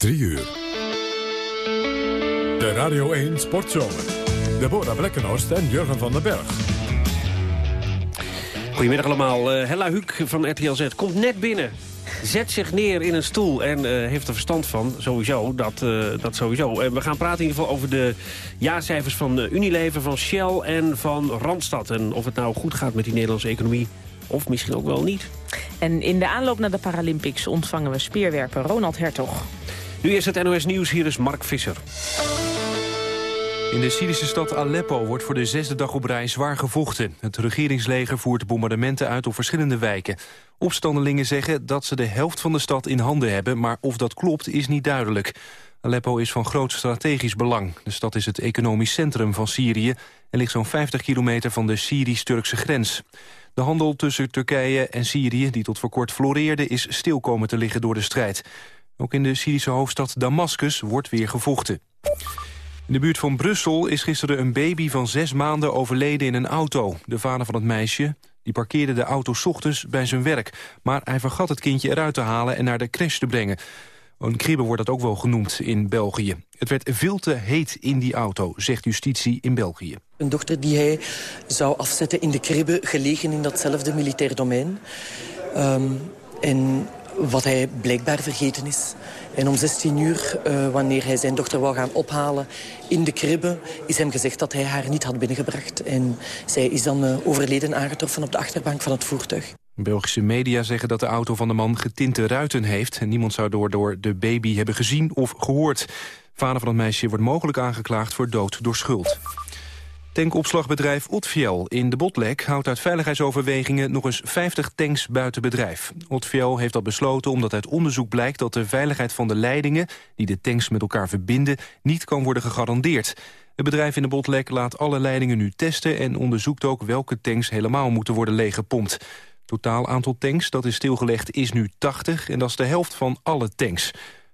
3 uur. De Radio 1 Sportzomer. Deborah Blekkenhorst en Jurgen van den Berg. Goedemiddag allemaal. Uh, Hella Huuk van RTL Z komt net binnen. Zet zich neer in een stoel en uh, heeft er verstand van, sowieso. Dat, uh, dat sowieso. En we gaan praten in ieder geval over de jaarcijfers van Unilever, van Shell en van Randstad. En of het nou goed gaat met die Nederlandse economie, of misschien ook wel niet. En in de aanloop naar de Paralympics ontvangen we speerwerper Ronald Hertog. Nu is het NOS Nieuws, hier is Mark Visser. In de Syrische stad Aleppo wordt voor de zesde dag op rij zwaar gevochten. Het regeringsleger voert bombardementen uit op verschillende wijken. Opstandelingen zeggen dat ze de helft van de stad in handen hebben... maar of dat klopt is niet duidelijk. Aleppo is van groot strategisch belang. De stad is het economisch centrum van Syrië... en ligt zo'n 50 kilometer van de Syrisch-Turkse grens. De handel tussen Turkije en Syrië, die tot voor kort floreerde... is stil komen te liggen door de strijd. Ook in de Syrische hoofdstad Damascus wordt weer gevochten. In de buurt van Brussel is gisteren een baby van zes maanden overleden in een auto. De vader van het meisje die parkeerde de auto ochtends bij zijn werk. Maar hij vergat het kindje eruit te halen en naar de crash te brengen. Een kribbe wordt dat ook wel genoemd in België. Het werd veel te heet in die auto, zegt justitie in België. Een dochter die hij zou afzetten in de kribbe, gelegen in datzelfde militair domein. Um, en wat hij blijkbaar vergeten is. En om 16 uur, uh, wanneer hij zijn dochter wou gaan ophalen in de kribbe... is hem gezegd dat hij haar niet had binnengebracht. En zij is dan uh, overleden aangetroffen op de achterbank van het voertuig. Belgische media zeggen dat de auto van de man getinte ruiten heeft... en niemand zou door, door de baby hebben gezien of gehoord. Vader van het meisje wordt mogelijk aangeklaagd voor dood door schuld. Tankopslagbedrijf Otfiel in de Botlek houdt uit veiligheidsoverwegingen nog eens 50 tanks buiten bedrijf. Otfiel heeft dat besloten omdat uit onderzoek blijkt dat de veiligheid van de leidingen die de tanks met elkaar verbinden niet kan worden gegarandeerd. Het bedrijf in de Botlek laat alle leidingen nu testen en onderzoekt ook welke tanks helemaal moeten worden leeggepompt. Totaal aantal tanks dat is stilgelegd is nu 80 en dat is de helft van alle tanks.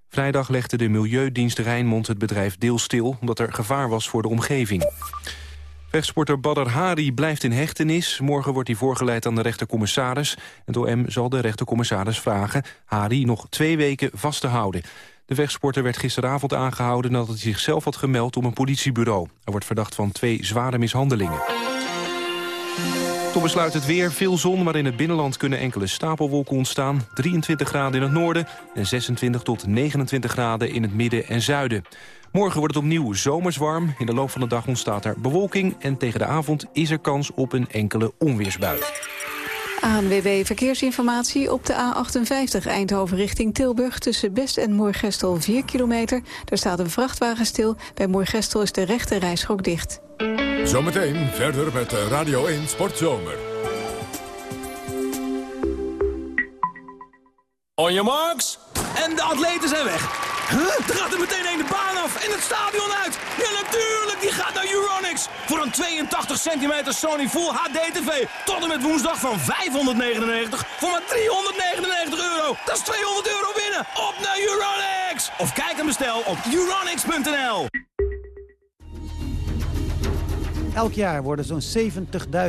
Vrijdag legde de Milieudienst Rijnmond het bedrijf deels stil... omdat er gevaar was voor de omgeving. Vechtsporter Badr Hari blijft in hechtenis. Morgen wordt hij voorgeleid aan de rechtercommissaris. Het OM zal de rechtercommissaris vragen Hari nog twee weken vast te houden. De vechtsporter werd gisteravond aangehouden nadat hij zichzelf had gemeld op een politiebureau. Hij wordt verdacht van twee zware mishandelingen. Tot besluit het weer. Veel zon, maar in het binnenland kunnen enkele stapelwolken ontstaan. 23 graden in het noorden en 26 tot 29 graden in het midden en zuiden. Morgen wordt het opnieuw zomers warm. In de loop van de dag ontstaat er bewolking... en tegen de avond is er kans op een enkele onweersbui. ANWB Verkeersinformatie op de A58 Eindhoven richting Tilburg... tussen Best en Moorgestel 4 kilometer. Daar staat een vrachtwagen stil. Bij Moorgestel is de rechte rijschok dicht. Zometeen verder met Radio 1 Sportzomer. On your marks. En de atleten zijn weg. Huh? Er gaat er meteen een de baan af en het stadion uit. Ja, natuurlijk, die gaat naar Euronics. Voor een 82 centimeter Sony Full HD TV. Tot en met woensdag van 599 voor maar 399 euro. Dat is 200 euro winnen. Op naar Euronics. Of kijk en bestel op euronics.nl. Elk jaar worden zo'n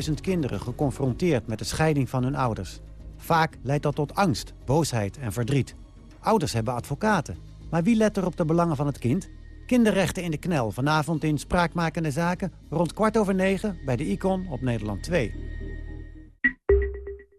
70.000 kinderen geconfronteerd met de scheiding van hun ouders. Vaak leidt dat tot angst, boosheid en verdriet. Ouders hebben advocaten. Maar wie let er op de belangen van het kind? Kinderrechten in de knel, vanavond in Spraakmakende Zaken... rond kwart over negen bij de Icon op Nederland 2.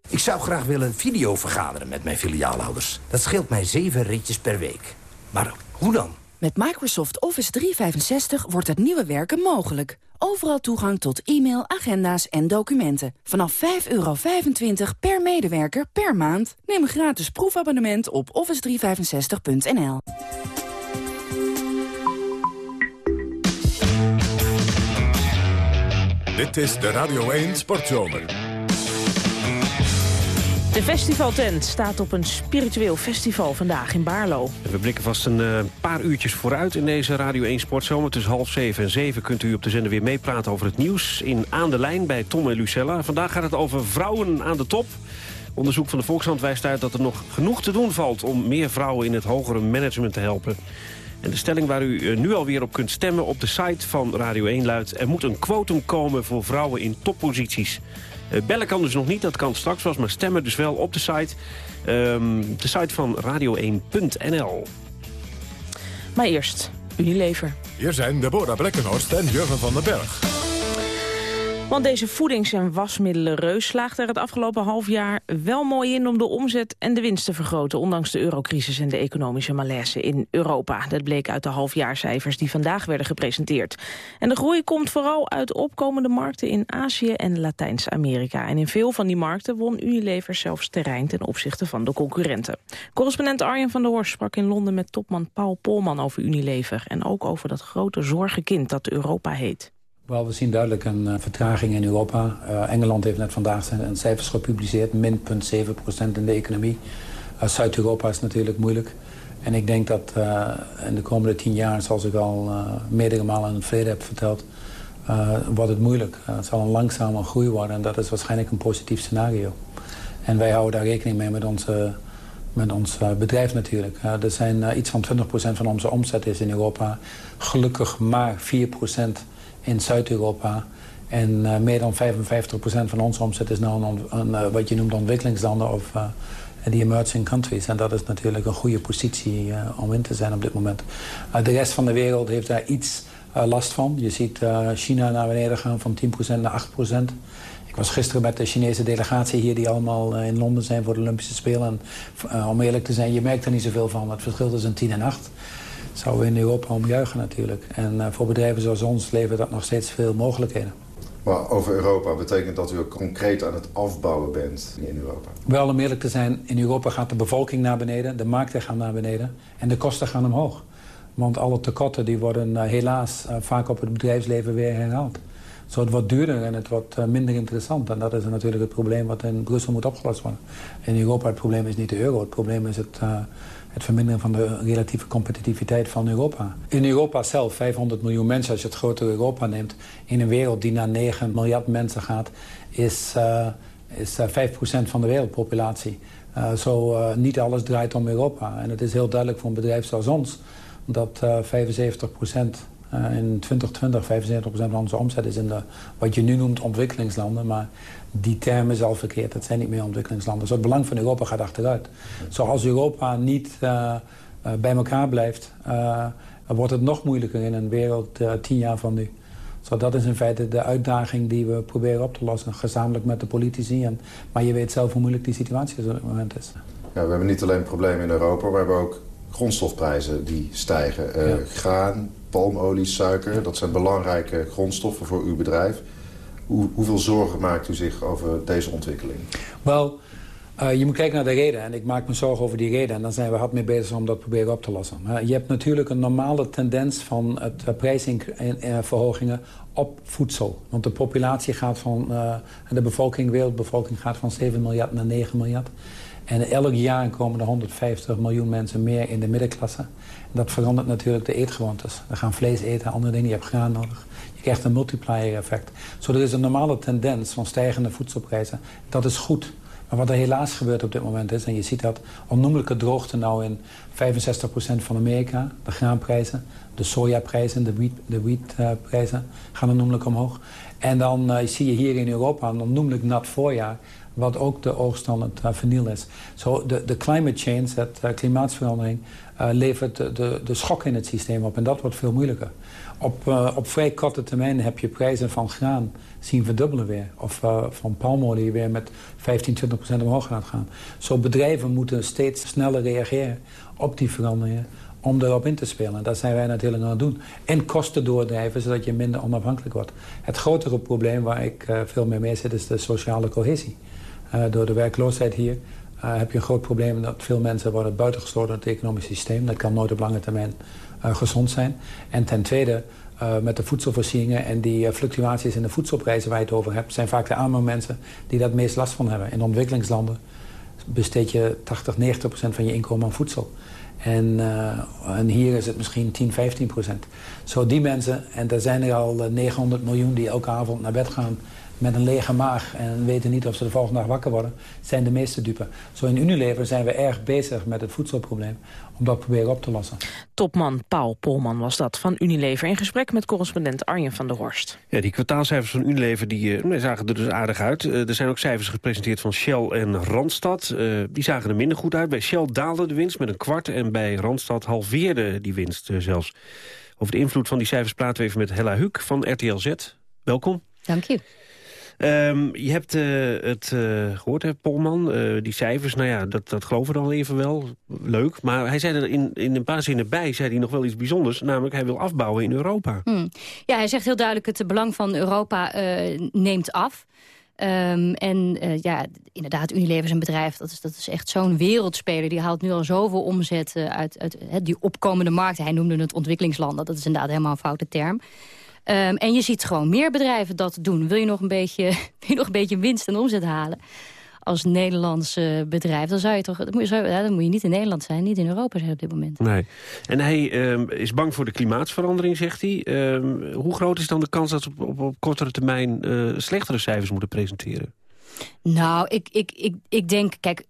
Ik zou graag willen video vergaderen met mijn filiaalhouders. Dat scheelt mij zeven ritjes per week. Maar hoe dan? Met Microsoft Office 365 wordt het nieuwe werken mogelijk. Overal toegang tot e-mail, agenda's en documenten. Vanaf 5,25 per medewerker per maand. Neem een gratis proefabonnement op office365.nl. Dit is de Radio 1 Sportzomer. De festivaltent staat op een spiritueel festival vandaag in Baarlo. We blikken vast een uh, paar uurtjes vooruit in deze Radio 1 Sportzomer. Tussen half zeven en zeven kunt u op de zender weer meepraten over het nieuws... in Aan de Lijn bij Tom en Lucella. Vandaag gaat het over vrouwen aan de top. Onderzoek van de Volkshand wijst uit dat er nog genoeg te doen valt... om meer vrouwen in het hogere management te helpen. En de stelling waar u eh, nu alweer op kunt stemmen op de site van Radio 1 luidt... er moet een quotum komen voor vrouwen in topposities. Uh, bellen kan dus nog niet, dat kan straks was, maar stemmen dus wel op de site. Um, de site van radio1.nl. Maar eerst Unilever. Hier zijn Deborah Blekkenhorst en Jurgen van den Berg. Want deze voedings- en wasmiddelenreus slaagt er het afgelopen half jaar wel mooi in om de omzet en de winst te vergroten, ondanks de eurocrisis en de economische malaise in Europa. Dat bleek uit de halfjaarcijfers die vandaag werden gepresenteerd. En de groei komt vooral uit opkomende markten in Azië en Latijns-Amerika. En in veel van die markten won Unilever zelfs terrein ten opzichte van de concurrenten. Correspondent Arjen van der Horst sprak in Londen met topman Paul Polman over Unilever en ook over dat grote zorgenkind dat Europa heet. Wel, we zien duidelijk een uh, vertraging in Europa. Uh, Engeland heeft net vandaag zijn cijfers gepubliceerd. Min 0,7% in de economie. Uh, Zuid-Europa is natuurlijk moeilijk. En ik denk dat in de komende tien jaar, zoals ik al meerdere malen in het verleden heb verteld... wordt het moeilijk. het zal een langzame groei worden en dat is waarschijnlijk een positief scenario. En wij houden daar rekening mee met onze met ons bedrijf natuurlijk. er zijn iets van 20% van onze omzet is in Europa. Gelukkig maar 4% in Zuid-Europa. En uh, meer dan 55% van onze omzet is nou een, een, uh, wat je noemt ontwikkelingslanden of uh, die emerging countries. En dat is natuurlijk een goede positie om in te zijn op dit moment. de rest van de wereld heeft daar iets last van. Je ziet China naar beneden gaan van 10% naar 8%. Ik was gisteren met de Chinese delegatie hier die allemaal in Londen zijn voor de Olympische Spelen. En om eerlijk te zijn, je merkt er niet zoveel van. Het verschil tussen 10 en 8 zouden we in Europa omjuichen natuurlijk. En uh, voor bedrijven zoals ons levert dat nog steeds veel mogelijkheden. Maar over Europa betekent dat u ook concreet aan het afbouwen bent in Europa? Wel, om eerlijk te zijn, in Europa gaat de bevolking naar beneden, de markten gaan naar beneden en de kosten gaan omhoog. Want alle tekorten die worden uh, helaas uh, vaak op het bedrijfsleven weer herhaald. Zo het wordt duurder en het wordt minder interessant. En dat is natuurlijk het probleem wat in Brussel moet opgelost worden. In Europa het probleem is niet de euro, het probleem is het het verminderen van de relatieve competitiviteit van Europa. In Europa zelf, 500 miljoen mensen, als je het grotere Europa neemt... in een wereld die naar 9 miljard mensen gaat... is, uh, is uh, 5% van de wereldpopulatie. Uh, zo niet alles draait om Europa. En het is heel duidelijk voor een bedrijf zoals ons... dat 75% in 2020 75% van onze omzet is in de, wat je nu noemt ontwikkelingslanden. Maar die term is al verkeerd. Het zijn niet meer ontwikkelingslanden. Dus het belang van Europa gaat achteruit. Zoals Europa niet uh, uh, bij elkaar blijft... Uh, wordt het nog moeilijker in een wereld tien jaar van nu. Zo, dat is in feite de uitdaging die we proberen op te lossen. Gezamenlijk met de politici. En, maar je weet zelf hoe moeilijk die situatie op dit moment is. Ja, we hebben niet alleen problemen in Europa. We hebben ook grondstofprijzen die stijgen. Ja. Graan, palmolie, suiker. Dat zijn belangrijke grondstoffen voor uw bedrijf. Hoe, hoeveel zorgen maakt u zich over deze ontwikkeling? Wel, uh, je moet kijken naar de reden. En ik maak me zorgen over die reden. En dan zijn we hard mee bezig om dat proberen op te lossen. Uh, je hebt natuurlijk een normale tendens van het, uh, prijsverhogingen op voedsel. Want de populatie gaat van... de bevolking, wereldbevolking gaat van 7 miljard naar 9 miljard. En elk jaar komen er 150 miljoen mensen meer in de middenklasse. En dat verandert natuurlijk de eetgewoontes. We gaan vlees eten, andere dingen. Je hebt graan nodig. Je krijgt een multiplier effect. Zo er is een normale tendens van stijgende voedselprijzen. Dat is goed. Maar wat er helaas gebeurt op dit moment is... en je ziet dat onnoemelijke droogte nou in 65% van Amerika... de graanprijzen, de sojaprijzen, de, wheat, de wheatprijzen gaan onnoemelijk omhoog. En dan uh, zie je hier in Europa een onnoemelijk nat voorjaar wat ook de oogst van het uh, verniel is. Zo, de, de climate change, het uh, klimaatverandering, uh, levert de, de, de, schok in het systeem op. En dat wordt veel moeilijker. Op, op vrij korte termijn heb je prijzen van graan zien verdubbelen weer. Of van palmolie weer met 15, 20 procent omhoog gaan gaan. Zo bedrijven moeten steeds sneller reageren op die veranderingen om erop in te spelen. En dat zijn wij natuurlijk aan het doen. En kosten doordrijven, zodat je minder onafhankelijk wordt. Het grotere probleem waar ik veel mee mee zit, is de sociale cohesie. Door de werkloosheid hier heb je een groot probleem dat veel mensen worden buitengesloten uit het economisch systeem. Dat kan nooit op lange termijn gezond zijn. En ten tweede, met de voedselvoorzieningen en die fluctuaties in de voedselprijzen waar je het over hebt, zijn vaak de arme mensen die dat meest last van hebben. In ontwikkelingslanden besteed je 80, 90 procent van je inkomen aan voedsel. En, en, hier is het misschien 10, 15 procent. Zo die mensen, en er zijn er al 900 miljoen die elke avond naar bed gaan met een lege maag en weten niet of ze de volgende dag wakker worden, zijn de meeste dupe. Zo in Unilever zijn we erg bezig met het voedselprobleem om dat proberen op te lossen. Topman Paul Polman was dat van Unilever in gesprek met correspondent Arjen van der Horst. Ja, die kwartaalcijfers van Unilever die, uh, zagen er dus aardig uit. Uh, er zijn ook cijfers gepresenteerd van Shell en Randstad. Uh, die zagen er minder goed uit. Bij Shell daalde de winst met een kwart en bij Randstad halveerde die winst zelfs. Over de invloed van die cijfers praten we even met Hella Huuk van RTL Z. Welkom. Dank je. Um, je hebt uh, het uh, gehoord, hè, Polman, uh, die cijfers, nou ja, dat, dat geloven we dan even wel. Leuk, maar hij zei er in, in een paar zinnen bij, zei hij nog wel iets bijzonders. Namelijk, hij wil afbouwen in Europa. Hmm. Ja, hij zegt heel duidelijk, het belang van Europa neemt af. Um, en ja, inderdaad, Unilever is een bedrijf, dat is, dat is echt zo'n wereldspeler. Die haalt nu al zoveel omzet uit, uit die opkomende markt. Hij noemde het ontwikkelingslanden, dat is inderdaad helemaal een foute term. Um, en je ziet gewoon meer bedrijven dat doen. Wil je nog een beetje, wil je nog een beetje winst en omzet halen als Nederlands uh, bedrijf, dan zou je toch, dan moet je, ja, dan moet je niet in Nederland zijn, niet in Europa zijn op dit moment. Nee. En hij um, is bang voor de klimaatsverandering, zegt hij. Um, hoe groot is dan de kans dat ze op, op, op kortere termijn uh, slechtere cijfers moeten presenteren? Nou, ik, ik, ik, ik denk, kijk,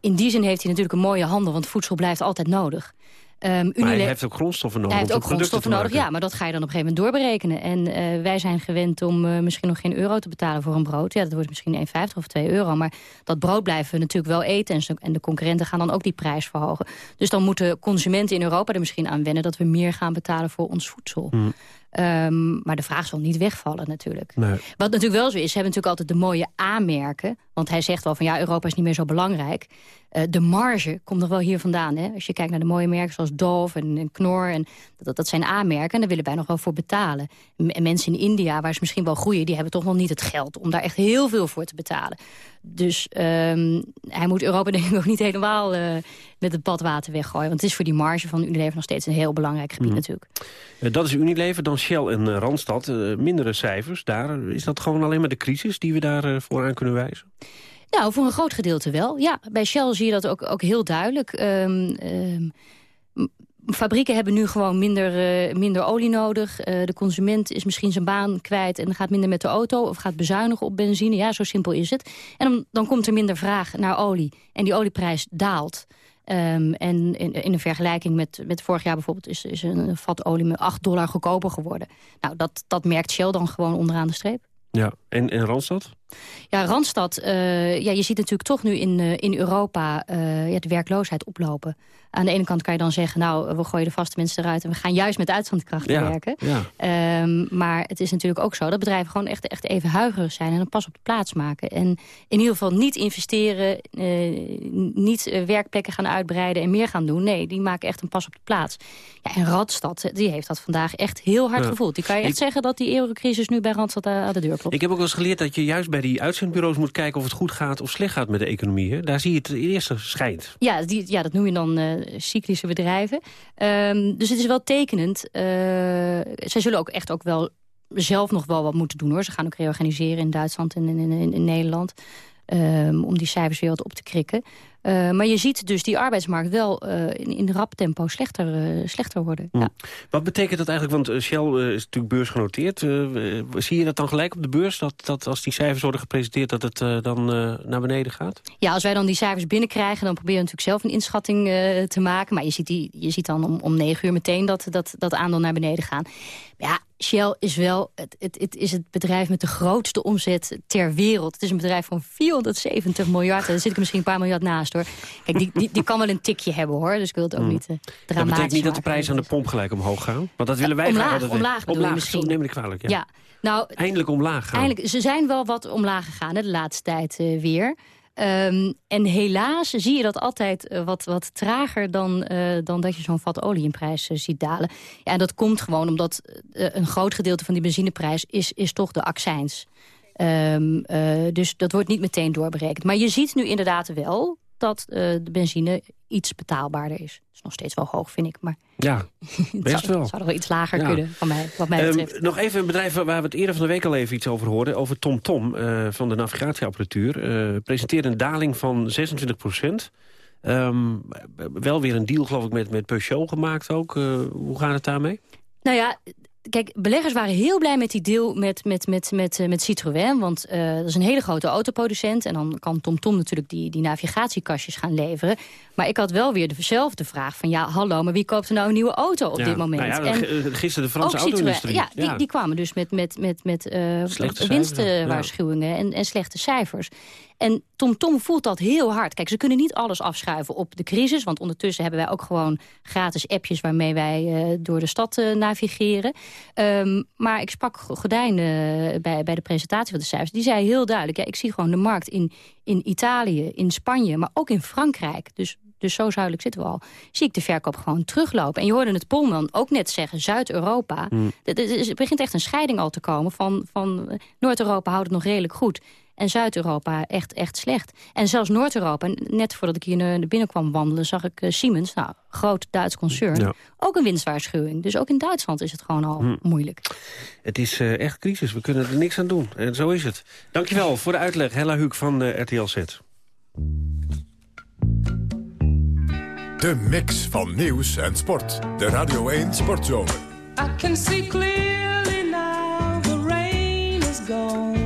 in die zin heeft hij natuurlijk een mooie handel, want voedsel blijft altijd nodig. Um, maar hij heeft ook grondstoffen nodig. Hij heeft ook grondstoffen nodig, ja, maar dat ga je dan op een gegeven moment doorberekenen. En uh, wij zijn gewend om uh, misschien nog geen euro te betalen voor een brood. Ja, dat wordt misschien 1,50 of 2 euro. Maar dat brood blijven we natuurlijk wel eten. En, en de concurrenten gaan dan ook die prijs verhogen. Dus dan moeten consumenten in Europa er misschien aan wennen... dat we meer gaan betalen voor ons voedsel. Hmm. Um, maar de vraag zal niet wegvallen natuurlijk. Nee. Wat natuurlijk wel zo is, ze hebben natuurlijk altijd de mooie aanmerken. Want hij zegt wel van ja, Europa is niet meer zo belangrijk. Uh, de marge komt nog wel hier vandaan. Hè? Als je kijkt naar de mooie merken zoals Dove en, en Knorr. En dat, dat zijn aanmerken en daar willen wij nog wel voor betalen. En mensen in India, waar ze misschien wel groeien... die hebben toch nog niet het geld om daar echt heel veel voor te betalen. Dus um, hij moet Europa denk ik ook niet helemaal uh, met het badwater weggooien. Want het is voor die marge van Unilever nog steeds een heel belangrijk gebied mm. natuurlijk. Uh, dat is Unilever, dan Shell en Randstad. mindere cijfers daar. Is dat gewoon alleen maar de crisis die we daar voor aan kunnen wijzen? Nou, voor een groot gedeelte wel. Ja, bij Shell zie je dat ook, ook heel duidelijk. Um, um, fabrieken hebben nu gewoon minder, uh, minder olie nodig. Uh, de consument is misschien zijn baan kwijt en gaat minder met de auto... of gaat bezuinigen op benzine. Ja, zo simpel is het. En dan, dan komt er minder vraag naar olie. En die olieprijs daalt. Um, en in, in een vergelijking met, met vorig jaar bijvoorbeeld... is, is een vat olie met 8 dollar goedkoper geworden. Nou, dat, dat merkt Shell dan gewoon onderaan de streep. Ja, en, en Randstad? Ja, Randstad, uh, ja, je ziet natuurlijk toch nu in, uh, in Europa uh, ja, de werkloosheid oplopen. Aan de ene kant kan je dan zeggen, nou, we gooien de vaste mensen eruit... en we gaan juist met uitzendkrachten ja, werken. Ja. Um, maar het is natuurlijk ook zo dat bedrijven gewoon echt, echt even huigerig zijn... en een pas op de plaats maken. En in ieder geval niet investeren, niet werkplekken gaan uitbreiden... en meer gaan doen. Nee, die maken echt een pas op de plaats. Ja, en Randstad, die heeft dat vandaag echt heel hard gevoeld. Die kan je echt Ik... zeggen dat die eurocrisis nu bij Randstad aan de deur klopt. Ik heb ook wel eens geleerd dat je juist die uitzendbureaus moet kijken... of het goed gaat of slecht gaat met de economie. Hè? Daar zie je het eerste schijnt. Ja, die, ja dat noem je dan uh, cyclische bedrijven. Um, dus het is wel tekenend. Uh, zij zullen ook echt ook wel zelf nog wel wat moeten doen. hoor. Ze gaan ook reorganiseren in Duitsland en in, in Nederland. Um, om die cijfers weer wat op te krikken. Uh, maar je ziet dus die arbeidsmarkt wel uh, in, in rap tempo slechter, uh, slechter worden. Ja. Wat betekent dat eigenlijk? Want Shell is natuurlijk beursgenoteerd. zie je dat dan gelijk op de beurs? Dat, dat als die cijfers worden gepresenteerd dat het dan naar beneden gaat? Ja, als wij dan die cijfers binnenkrijgen... dan proberen we natuurlijk zelf een inschatting te maken. Maar je ziet, die, je ziet dan om, om negen uur meteen dat, dat, dat aandeel naar beneden gaan. Ja, Shell is wel het, het, het, is het bedrijf met de grootste omzet ter wereld. Het is een bedrijf van 470 miljard. Daar zit ik misschien een paar miljard naast hoor. Kijk, die, die, die kan wel een tikje hebben hoor. Dus ik wil het ook hmm. niet uh, dramatisch Dat betekent niet dat de prijzen aan de pomp gelijk omhoog gaan? Want dat willen wij omlaag, graag. Omlaag, omlaag, omlaag misschien. neem ik kwalijk. Ja. ja. Nou, eindelijk omlaag gaan. Eindelijk, ze zijn wel wat omlaag gegaan de laatste tijd uh, weer. Um, en helaas zie je dat altijd uh, wat, wat trager dan, uh, dan dat je zo'n vat olie uh, ziet dalen. Ja, en dat komt gewoon omdat een groot gedeelte van die benzineprijs is, is toch de accijns. Um, dus dat wordt niet meteen doorberekend. Maar je ziet nu inderdaad wel dat de benzine iets betaalbaarder is. Het is nog steeds wel hoog, vind ik. Maar ja, best zou, wel. zou er wel iets lager kunnen, van mij, wat mij betreft. Um, nog even een bedrijf waar we het eerder van de week al even iets over hoorden. Over TomTom Tom, uh, van de navigatieapparatuur. Uh, presenteert een daling van 26 procent. Um, wel weer een deal, geloof ik, met, met Peugeot gemaakt ook. hoe gaat het daarmee? Nou ja, kijk, beleggers waren heel blij met die deal met, met, met, met, met Citroën. Want uh, dat is een hele grote autoproducent. En dan kan TomTom Tom natuurlijk die, die navigatiekastjes gaan leveren. Maar ik had wel weer dezelfde vraag van... ja, hallo, maar wie koopt er nou een nieuwe auto op dit moment? Nou ja, en gisteren de Franse auto-industrie. Ja, die, die kwamen dus met, met, met, met uh, winstwaarschuwingen en, en slechte cijfers. En TomTom Tom voelt dat heel hard. Kijk, ze kunnen niet alles afschuiven op de crisis. Want ondertussen hebben wij ook gewoon gratis appjes... waarmee wij uh, door de stad uh, navigeren. Um, maar ik sprak Gordijn uh, bij, bij de presentatie van de cijfers. Die zei heel duidelijk... Ja, ik zie gewoon de markt in, in Italië, in Spanje... maar ook in Frankrijk. Dus dus zo zuidelijk zitten we al, zie ik de verkoop gewoon teruglopen. En je hoorde het Polman ook net zeggen, Zuid-Europa. Mm. Er begint echt een scheiding al te komen van, van Noord-Europa houdt het nog redelijk goed. En Zuid-Europa echt, echt slecht. En zelfs Noord-Europa, net voordat ik hier naar binnen kwam wandelen... zag ik uh, Siemens, nou, groot Duits concern, ook een winstwaarschuwing. Dus ook in Duitsland is het gewoon al hm. moeilijk. Het is uh, echt crisis, we kunnen er niks aan doen. En zo is het. Dankjewel voor de uitleg, Hella Huuk van uh, RTL Z. De mix van nieuws en sport. De Radio 1 Sportzomer. I can see clearly now the rain is gone.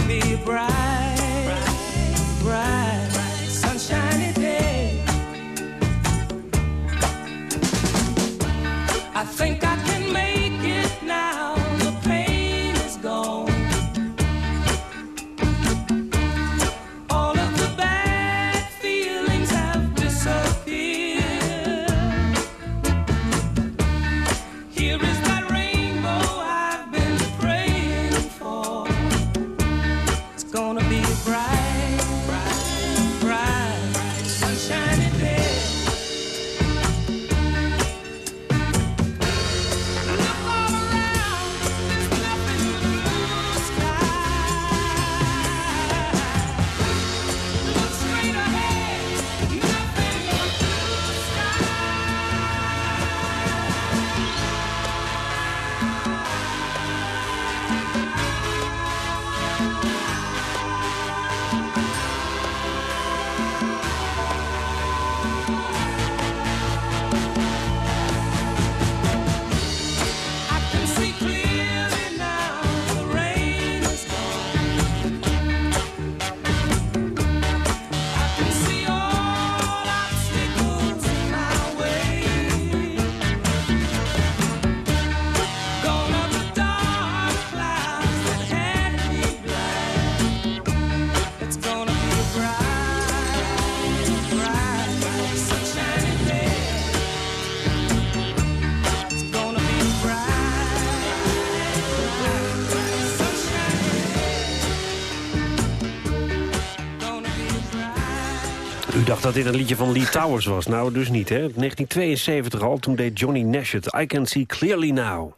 dat dit een liedje van Lee Towers was. Nou, dus niet, hè. 1972 al, toen deed Johnny Nash het. I Can See Clearly Now.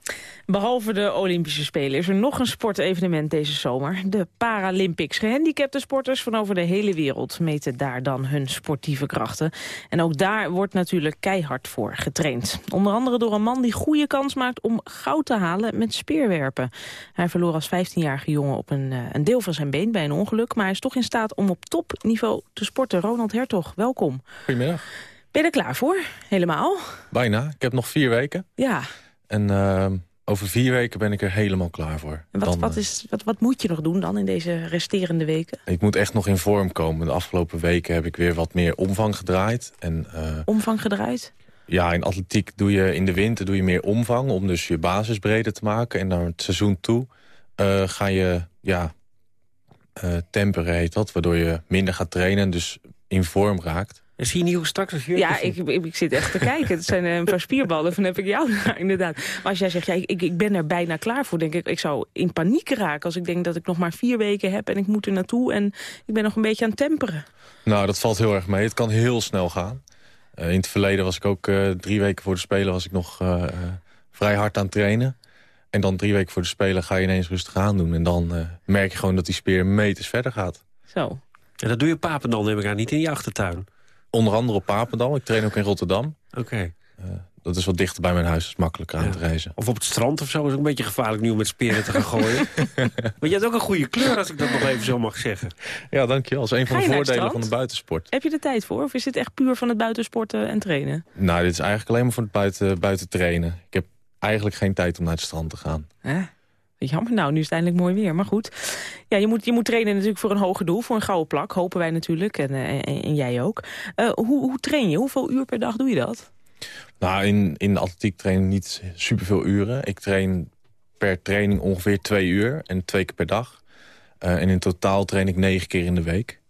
Behalve de Olympische Spelen is er nog een sportevenement deze zomer. De Paralympics. Gehandicapte sporters van over de hele wereld meten daar dan hun sportieve krachten. En ook daar wordt natuurlijk keihard voor getraind. Onder andere door een man die goede kans maakt om goud te halen met speerwerpen. Hij verloor als 15-jarige jongen op een, eh, een deel van zijn been bij een ongeluk. Maar hij is toch in staat om op topniveau te sporten. Ronald Hertog, welkom. Goedemiddag. Ben je er klaar voor? Helemaal? Bijna. Ik heb nog vier weken. Ja. En... Uh over vier weken ben ik er helemaal klaar voor. En wat, wat, eh, is, wat, wat moet je nog doen dan in deze resterende weken? Ik moet echt nog in vorm komen. De afgelopen weken heb ik weer wat meer omvang gedraaid. En, uh, omvang gedraaid? Ja, in atletiek doe je in de winter doe je meer omvang... om dus je basis breder te maken. En naar het seizoen toe uh, ga je ja, uh, temperen, heet dat. Waardoor je minder gaat trainen en dus in vorm raakt. En zie je niet hoe straks Ja, ik, ik, zit echt te kijken. Het zijn eh, een paar spierballen, van heb ik jou inderdaad. Maar als jij zegt, ja, ik, ik ben er bijna klaar voor, denk ik, ik zou in paniek raken als ik denk dat ik nog maar vier weken heb en ik moet er naartoe en ik ben nog een beetje aan het temperen. Nou, dat valt heel erg mee. Het kan heel snel gaan. Uh, in het verleden was ik ook uh, drie weken voor de Spelen was ik nog uh, vrij hard aan het trainen. En dan drie weken voor de Spelen ga je ineens rustig aan doen. En dan merk je gewoon dat die speer meters verder gaat. Zo. En dat doe je op Papendal, neem ik aan, niet in je achtertuin? Onder andere op Papendal. Ik train ook in Rotterdam. Oké. Uh, dat is wat dichter bij mijn huis. is makkelijker aan te reizen. Of op het strand of zo is ook een beetje gevaarlijk nu om met speren te gaan gooien. maar je hebt ook een goede kleur, als ik dat nog even zo mag zeggen. Ja, dankjewel. Dat is een van de voordelen van de buitensport. Heb je er tijd voor? Of is dit echt puur van het buitensporten en trainen? Nou, dit is eigenlijk alleen maar voor het buiten, buiten trainen. Ik heb eigenlijk geen tijd om naar het strand te gaan. Hè? Jammer, nou, nu is het eindelijk mooi weer. Maar goed, ja, je, moet, je moet trainen natuurlijk voor een hoger doel, voor een gouden plak. Hopen wij natuurlijk, en, eh, en, jij ook. Uh, hoe, hoe train je? Hoeveel uur per dag doe je dat? Nou, in, in de atletiek train ik niet superveel uren. Ik train per training ongeveer twee uur en twee keer per dag. Uh, en in totaal train ik negen keer in de week.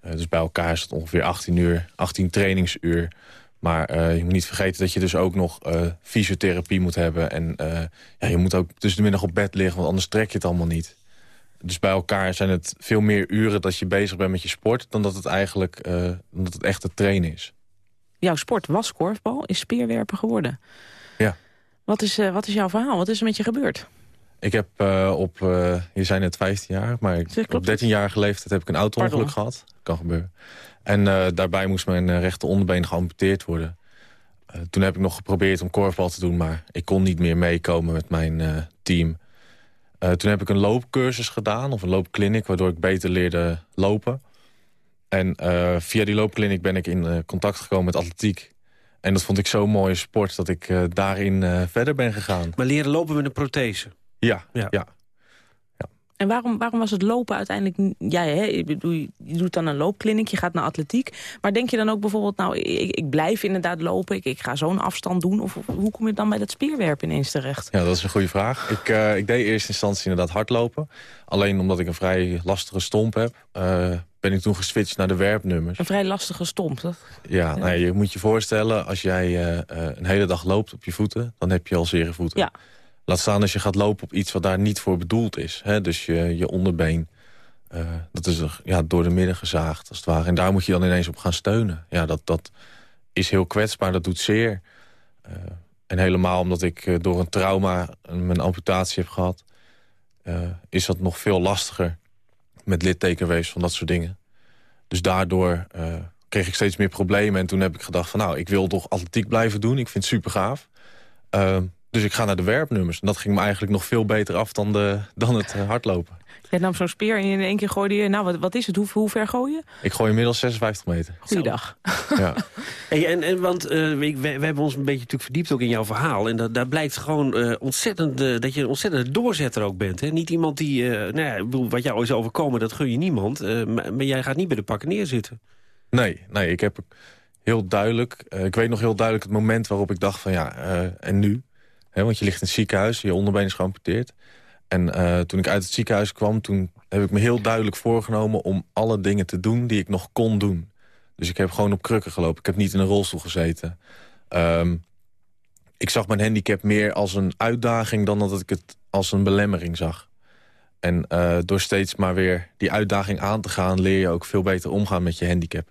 Dus bij elkaar is het ongeveer 18 uur, 18 trainingsuur. Maar uh, je moet niet vergeten dat je dus ook nog fysiotherapie moet hebben. En ja, je moet ook tussen de middag op bed liggen, want anders trek je het allemaal niet. Dus bij elkaar zijn het veel meer uren dat je bezig bent met je sport... dan dat het eigenlijk dat het echt het trainen is jouw sport was korfbal, is speerwerpen geworden. Ja. Wat is, wat is jouw verhaal? Wat is er met je gebeurd? Ik heb uh, op, uh, je zijn net 15 jaar, maar ik, op 13-jarige leeftijd heb ik een auto-ongeluk gehad. Kan gebeuren. En daarbij moest mijn rechter onderbeen geamputeerd worden. toen heb ik nog geprobeerd om korfbal te doen, maar ik kon niet meer meekomen met mijn team. toen heb ik een loopcursus gedaan, of een loopclinic, waardoor ik beter leerde lopen. En uh, via die loopkliniek ben ik in uh, contact gekomen met atletiek. En dat vond ik zo'n mooie sport dat ik uh, daarin verder ben gegaan. Maar leren lopen met een prothese? Ja, ja. ja. En waarom, waarom was het lopen uiteindelijk... Ja, hè, je, je doet dan een loopkliniek, je gaat naar atletiek. Maar denk je dan ook bijvoorbeeld... nou, ik, ik blijf inderdaad lopen, ik, ik ga zo'n afstand doen... Of, of, hoe kom je dan bij dat speerwerpen ineens terecht? Ja, dat is een goede vraag. Ik, uh, ik deed in eerste instantie inderdaad hardlopen. Alleen omdat ik een vrij lastige stomp heb... Uh, ben ik toen geswitcht naar de werpnummers. Een vrij lastige stomp, Ja, ja. Nou, je moet je voorstellen... als jij uh, een hele dag loopt op je voeten... dan heb je al zere voeten. Ja. Laat staan als je gaat lopen op iets wat daar niet voor bedoeld is. Hè? Dus je, je onderbeen, uh, dat is er, ja, door de midden gezaagd als het ware. En daar moet je dan ineens op gaan steunen. Ja, dat, dat is heel kwetsbaar, dat doet zeer. Uh, en helemaal omdat ik uh, door een trauma mijn amputatie heb gehad... is dat nog veel lastiger met littekenweefsel van dat soort dingen. Dus daardoor kreeg ik steeds meer problemen. En toen heb ik gedacht van nou, ik wil toch atletiek blijven doen. Ik vind het super gaaf. Dus ik ga naar de werpnummers. En dat ging me eigenlijk nog veel beter af dan, de, dan het uh, hardlopen. Je nam zo'n speer en in één keer gooide je... Nou, wat, wat is het? Hoe, hoe ver gooi je? Ik gooi inmiddels 56 meter. Goeiedag. Ja. hey, en, en, want uh, we, we, hebben ons een beetje natuurlijk verdiept ook in jouw verhaal. En dat, daar blijkt gewoon uh, ontzettend, dat je een ontzettende doorzetter ook bent. Hè? Niet iemand die... nou ja, wat jou is overkomen, dat gun je niemand. Maar, maar, jij gaat niet bij de pakken neerzitten. Nee, nee ik heb heel duidelijk... ik weet nog heel duidelijk het moment waarop ik dacht van ja, en nu? Want je ligt in het ziekenhuis, je onderbeen is geamputeerd. En uh, toen ik uit het ziekenhuis kwam, toen heb ik me heel duidelijk voorgenomen... om alle dingen te doen die ik nog kon doen. Dus ik heb gewoon op krukken gelopen. Ik heb niet in een rolstoel gezeten. Um, ik zag mijn handicap meer als een uitdaging... dan dat ik het als een belemmering zag. En uh, door steeds maar weer die uitdaging aan te gaan... leer je ook veel beter omgaan met je handicap.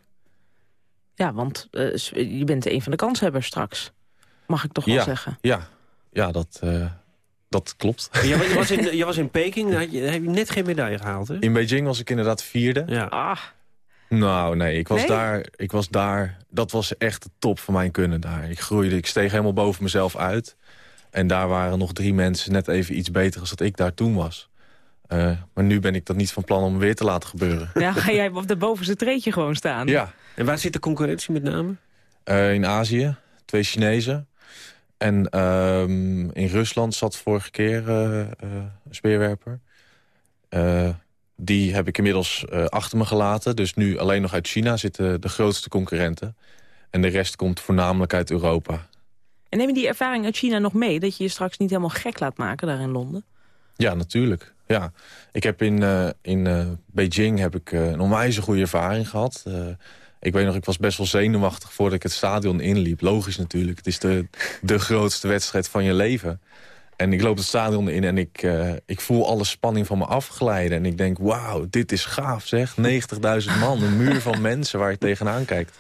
Ja, want uh, je bent een van de kanshebbers straks. Mag ik toch wel ja, zeggen? Ja, ja, dat, uh, dat klopt. Je, was in, je was in Peking, daar heb je net geen medaille gehaald, hè? In Beijing was ik inderdaad vierde. Ja. Ah. Nou, nee, ik was, nee? Daar, ik was daar... Dat was echt de top van mijn kunnen daar. Ik groeide, ik steeg helemaal boven mezelf uit. En daar waren nog drie mensen net even iets beter als dat ik daar toen was. Uh, maar nu ben ik dat niet van plan om weer te laten gebeuren. Ja, ga jij op de bovenste treedje gewoon staan? Ja. En waar zit de concurrentie met name? Uh, in Azië. Twee Chinezen. En um, in Rusland zat vorige keer uh, uh, een speerwerper. Uh, die heb ik inmiddels achter me gelaten. Dus nu alleen nog uit China zitten de grootste concurrenten. En de rest komt voornamelijk uit Europa. En neem je die ervaring uit China nog mee? Dat je je straks niet helemaal gek laat maken daar in Londen? Ja, natuurlijk. Ja. Ik heb in, in Beijing heb ik, een onwijs goede ervaring gehad... Ik weet nog, ik was best wel zenuwachtig voordat ik het stadion inliep. Logisch natuurlijk, het is de, de grootste wedstrijd van je leven. En ik loop het stadion in en ik, uh, ik voel alle spanning van me afglijden. En ik denk, wauw, dit is gaaf zeg. 90.000 man, een muur van mensen waar je tegenaan kijkt.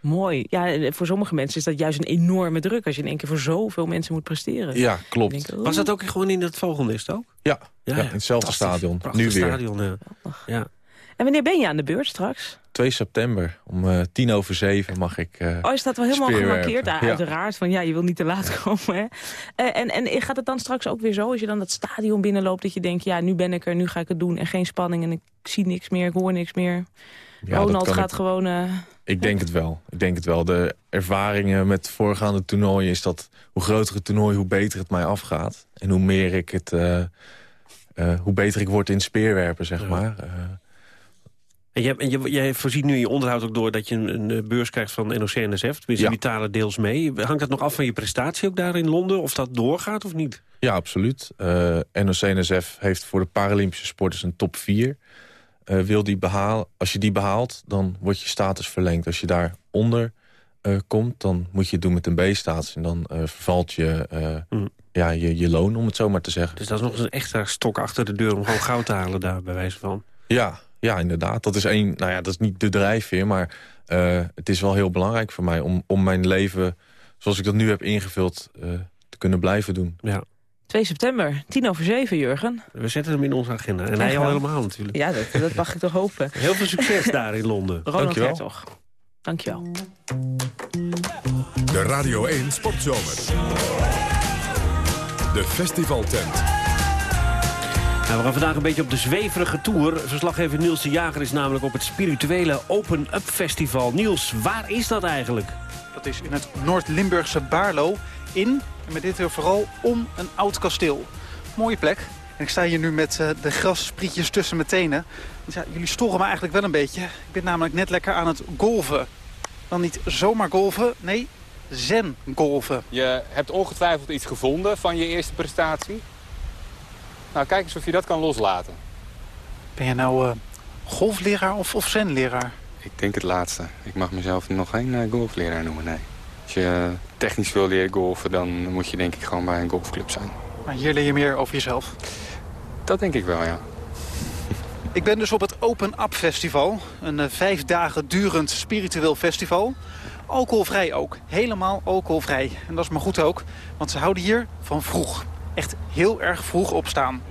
Mooi. Ja, voor sommige mensen is dat juist een enorme druk... als je in één keer voor zoveel mensen moet presteren. Ja, klopt. Denk, Was dat ook gewoon in het Vogelnest ook? Ja, ja, ja in hetzelfde stadion. Nu weer. stadion, ja. ja. En wanneer ben je aan de beurt straks? 2 september. Om uh, tien over zeven mag ik uh, Oh, is dat wel helemaal gemarkeerd? Ja, uiteraard. Van ja, je wil niet te laat komen. Hè? Uh, en, en gaat het dan straks ook weer zo, als je dan dat stadion binnenloopt... dat je denkt, ja, nu ben ik er, nu ga ik het doen... en geen spanning en ik zie niks meer, ik hoor niks meer. Ja, Ronald gaat ik, gewoon... ik denk het wel. Ik denk het wel. De ervaringen met voorgaande toernooien is dat... hoe groter het toernooi, hoe beter het mij afgaat. En hoe meer ik het... hoe beter ik word in speerwerpen, zeg maar. En, jij, en jij voorziet nu in je onderhoud ook door dat je een, een beurs krijgt van NOC-NSF. Tenminste, die betalen deels mee. Hangt dat nog af van je prestatie ook daar in Londen? Of dat doorgaat of niet? Ja, absoluut. Uh, eh, NOC-NSF heeft voor de Paralympische sporters een top 4. Uh, eh, wil die behaal, als je die behaalt, dan wordt je status verlengd. Als je daaronder uh, komt, dan moet je het doen met een B-status. En dan vervalt je, mm. ja, je, je loon, om het zo maar te zeggen. Dus dat is nog eens een extra stok achter de deur om gewoon goud te halen daar, bij wijze van? Ja, ja, inderdaad. Dat is één, nou ja, dat is niet de drijfveer, maar uh, het is wel heel belangrijk voor mij om, om mijn leven zoals ik dat nu heb ingevuld uh, te kunnen blijven doen. Ja. 2 september, tien over zeven, Jurgen. We zetten hem in onze agenda. En hij al helemaal natuurlijk. Ja, dat, dat mag ik toch hopen. Heel veel succes daar in Londen. Ronald Dankjewel. Hertog. Dankjewel. De Radio 1 Sportzomer. De festivaltent. Nou, we gaan vandaag een beetje op de zweverige tour. Verslaggever Niels de Jager is namelijk op het spirituele Open Up Festival. Niels, waar is dat eigenlijk? Dat is in het Noord-Limburgse Baarlo in, en met dit weer vooral om een oud kasteel. Mooie plek. En ik sta hier nu met uh, de grassprietjes tussen mijn tenen. Dus ja, jullie storen me eigenlijk wel een beetje. Ik ben namelijk net lekker aan het golven. Dan niet zomaar golven, nee, zen golven. Je hebt ongetwijfeld iets gevonden van je eerste prestatie. Nou, kijk eens of je dat kan loslaten. Ben je nou uh, golfleraar of, of zenleraar? Ik denk het laatste. Ik mag mezelf nog geen uh, golfleraar noemen, nee. Als je technisch wil leren golfen, dan moet je denk ik gewoon bij een golfclub zijn. Maar hier leer je meer over jezelf? Dat denk ik wel, ja. Ik ben dus op het Open Up Festival. Een uh, vijf dagen durend spiritueel festival. Alcoholvrij ook. Helemaal alcoholvrij. En dat is maar goed ook, want ze houden hier van vroeg echt heel erg vroeg opstaan.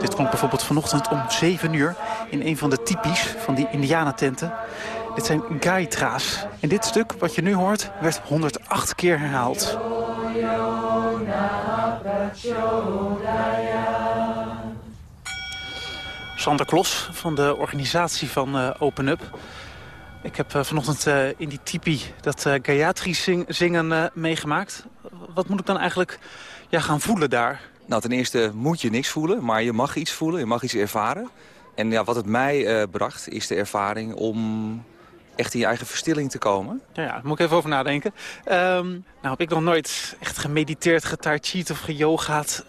Dit klonk bijvoorbeeld vanochtend om 7 uur in een van de typies van die indianententen. Dit zijn gaitra's. En dit stuk, wat je nu hoort, werd 108 keer herhaald. Sander Klos van de organisatie van uh, Open Up ik heb uh, vanochtend uh, in die tipi dat uh, Gayatri zingen meegemaakt. Wat moet ik dan eigenlijk ja, gaan voelen daar? Nou, ten eerste moet je niks voelen, maar je mag iets voelen, je mag iets ervaren. En ja, wat het mij bracht, is de ervaring om echt in je eigen verstilling te komen. Ja, ja daar moet ik even over nadenken. Um, nou heb ik nog nooit echt gemediteerd, getarchiet of geyogaat.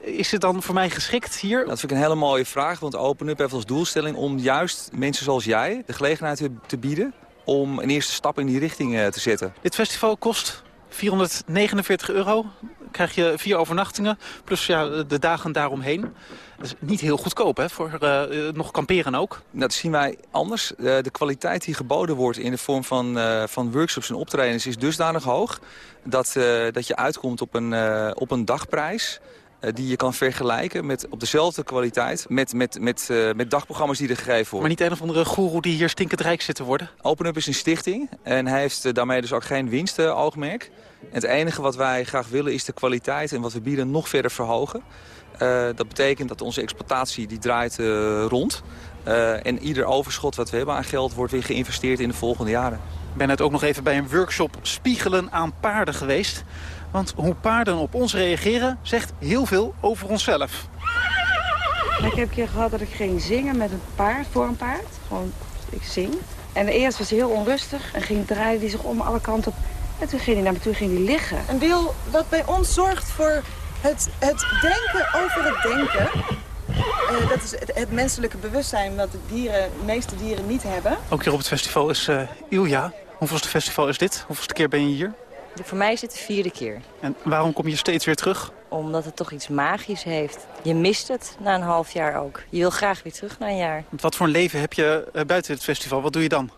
Is het dan voor mij geschikt hier? Dat vind ik een hele mooie vraag, want Open Up heeft als doelstelling... om juist mensen zoals jij de gelegenheid te bieden... om een eerste stap in die richting eh, te zetten. Dit festival kost 449 euro. Dan krijg je vier overnachtingen, plus ja, de dagen daaromheen. Dat is niet heel goedkoop, hè, voor uh, nog kamperen ook. Dat zien wij anders. Uh, de kwaliteit die geboden wordt in de vorm van, uh, van workshops en optredens... is dusdanig hoog dat, dat je uitkomt op een, op een dagprijs... Eh, die je kan vergelijken met, op dezelfde kwaliteit met, met, met, uh, met dagprogramma's die er gegeven worden. Maar niet een of andere goeroe die hier stinkend rijk zit te worden? OpenUp is een stichting en hij heeft uh, daarmee dus ook geen winstoogmerk. Het enige wat wij graag willen is de kwaliteit en wat we bieden nog verder verhogen. dat betekent dat onze exploitatie die draait rond. en ieder overschot wat we hebben aan geld wordt weer geïnvesteerd in de volgende jaren. Ik ben net ook nog even bij een workshop Spiegelen aan paarden geweest. Want hoe paarden op ons reageren zegt heel veel over onszelf. Ik heb een keer gehad dat ik ging zingen met een paard, voor een paard. Gewoon, ik zing. En eerst was hij heel onrustig en ging draaien die zich om alle kanten op. En toen ging hij naar me toe ging hij liggen. Een deel wat bij ons zorgt voor het, het denken over het denken. Uh, dat is het, het, menselijke bewustzijn wat de, dieren, de meeste dieren niet hebben. Ook hier op het festival is uh, Ilja. Hoeveelste festival is dit? Hoeveelste keer ben je hier? Voor mij is het de vierde keer. En waarom kom je steeds weer terug? Omdat het toch iets magisch heeft. Je mist het na een half jaar ook. Je wil graag weer terug na een jaar. Wat voor een leven heb je eh, buiten het festival? Wat doe je dan?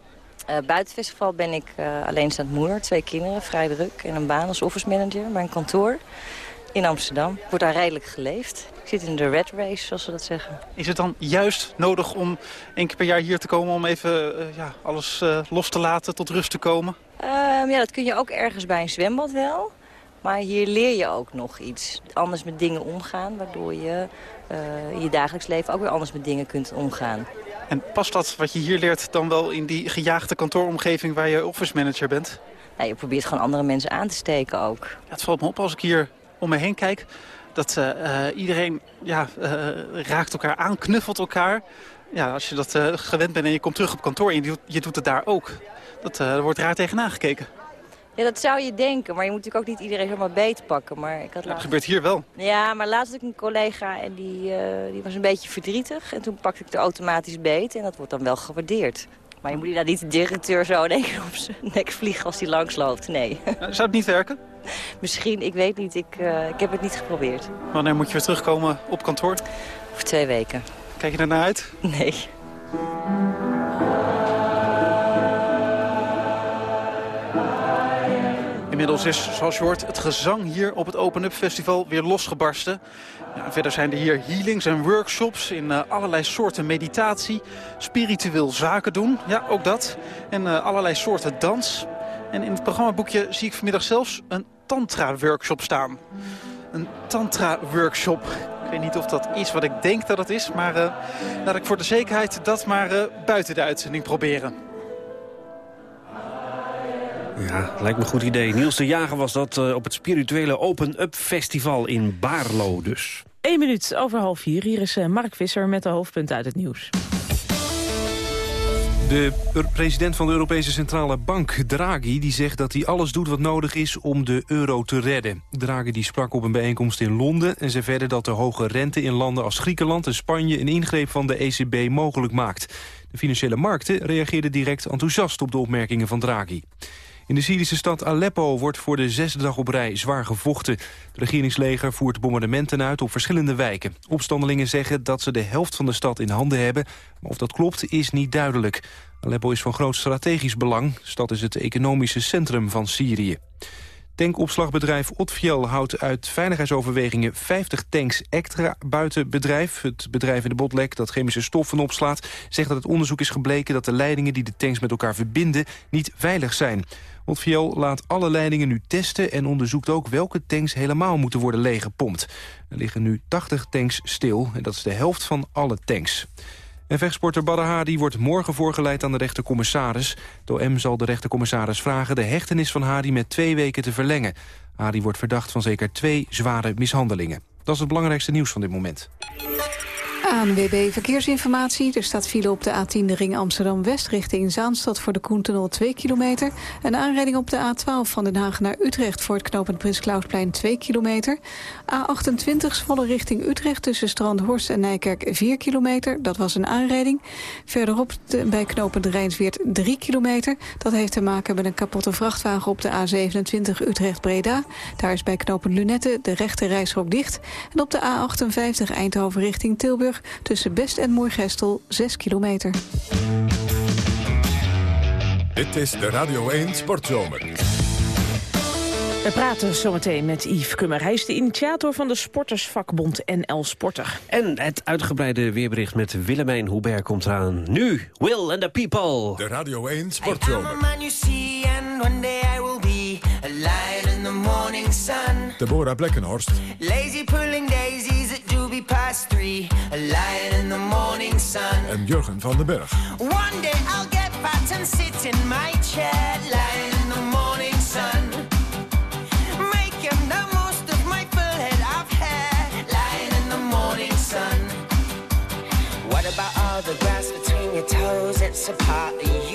Uh, buiten het festival ben ik uh, alleenstaand moeder, twee kinderen, vrij druk. En een baan als office manager bij een kantoor. In Amsterdam. Wordt daar redelijk geleefd. Ik zit in de red race, zoals ze dat zeggen. Is het dan juist nodig om één keer per jaar hier te komen... om even uh, ja, alles uh, los te laten, tot rust te komen? Um, ja, dat kun je ook ergens bij een zwembad wel. Maar hier leer je ook nog iets. Anders met dingen omgaan, waardoor je uh, in je dagelijks leven ook weer anders met dingen kunt omgaan. En past dat wat je hier leert dan wel in die gejaagde kantooromgeving waar je office manager bent? Nou, je probeert gewoon andere mensen aan te steken ook. Ja, het valt me op als ik hier om me heen kijk dat uh, iedereen ja, uh, raakt elkaar aan, knuffelt elkaar. Ja, als je dat gewend bent en je komt terug op kantoor en je doet, je doet het daar ook. Dat, er wordt raar tegenaan gekeken. Ja, dat zou je denken, maar je moet natuurlijk ook niet iedereen zomaar beet pakken. Maar ik had laatst... Dat gebeurt hier wel. Ja, maar laatst had ik een collega en die, die was een beetje verdrietig. En toen pakte ik er automatisch beet en dat wordt dan wel gewaardeerd. Maar je moet daar niet de directeur zo in op zijn nek vliegen als hij langsloopt. Nee. Zou het niet werken? Misschien, ik weet niet. Ik, uh, ik heb het niet geprobeerd. Wanneer moet je weer terugkomen op kantoor? Over twee weken. Kijk je ernaar uit? Nee. Inmiddels is, zoals je hoort, het gezang hier op het Open Up Festival weer losgebarsten. Ja, verder zijn er hier healings en workshops in uh, allerlei soorten meditatie. Spiritueel zaken doen, ja, ook dat. En uh, allerlei soorten dans. En in het programmaboekje zie ik vanmiddag zelfs een tantra-workshop staan. Een tantra-workshop. Ik weet niet of dat is wat ik denk dat het is. Maar uh, laat ik voor de zekerheid dat maar buiten de uitzending proberen. Ja, lijkt me een goed idee. Niels de Jager was dat uh, op het spirituele Open Up Festival in Baarlo dus. Eén minuut over half vier. Hier is uh, Mark Visser met de hoofdpunten uit het nieuws. De president van de Europese Centrale Bank, Draghi, die zegt dat hij alles doet wat nodig is om de euro te redden. Draghi die sprak op een bijeenkomst in Londen en zei verder dat de hoge rente in landen als Griekenland en Spanje een ingreep van de ECB mogelijk maakt. De financiële markten reageerden direct enthousiast op de opmerkingen van Draghi. In de Syrische stad Aleppo wordt voor de zesde dag op rij zwaar gevochten. Het regeringsleger voert bombardementen uit op verschillende wijken. Opstandelingen zeggen dat ze de helft van de stad in handen hebben. Maar of dat klopt is niet duidelijk. Aleppo is van groot strategisch belang. De stad is het economische centrum van Syrië. Tankopslagbedrijf Otfiel houdt uit veiligheidsoverwegingen 50 tanks extra buiten bedrijf. Het bedrijf in de Botlek dat chemische stoffen opslaat... zegt dat het onderzoek is gebleken dat de leidingen die de tanks met elkaar verbinden niet veilig zijn. Otfiel laat alle leidingen nu testen en onderzoekt ook welke tanks helemaal moeten worden leeggepompt. Er liggen nu 80 tanks stil en dat is de helft van alle tanks. En vechtsporter Badr wordt morgen voorgeleid aan de rechtercommissaris. De OM zal de rechtercommissaris vragen de hechtenis van Hadi met twee weken te verlengen. Hadi wordt verdacht van zeker twee zware mishandelingen. Dat is het belangrijkste nieuws van dit moment. ANWB Verkeersinformatie. Er staat file op de A10 de ring Amsterdam-West richting Zaanstad voor de Koentunnel 2 kilometer. Een aanrijding op de A12 van Den Haag naar Utrecht voor het knooppunt Prins Klausplein 2 kilometer. A28 volle richting Utrecht tussen Strandhorst en Nijkerk 4 kilometer. Dat was een aanrijding. Verderop bij knooppunt Rijnsweert 3 kilometer. Dat heeft te maken met een kapotte vrachtwagen op de A27 Utrecht-Breda. Daar is bij knooppunt Lunette de rechte reisrook dicht. En op de A58 Eindhoven richting Tilburg tussen Best en Moergestel 6 kilometer. Dit is de Radio 1 Sportzomer. We praten zometeen met Yves Kummer. Hij is de initiator van de sportersvakbond NL Sporter. En het uitgebreide weerbericht met Willemijn Hubert komt eraan. Nu, Will and the People. De Radio 1 Sportzomer. Deborah Blekkenhorst. Lazy pulling daisies doobie past three. A lion in the morning sun. En Jurgen van den Berg. One day I'll get fat and sit in my chair. Lion in the morning sun. Making the most of my full head of hair. Lion in the morning sun. What about all the grass between your toes? It's a part of you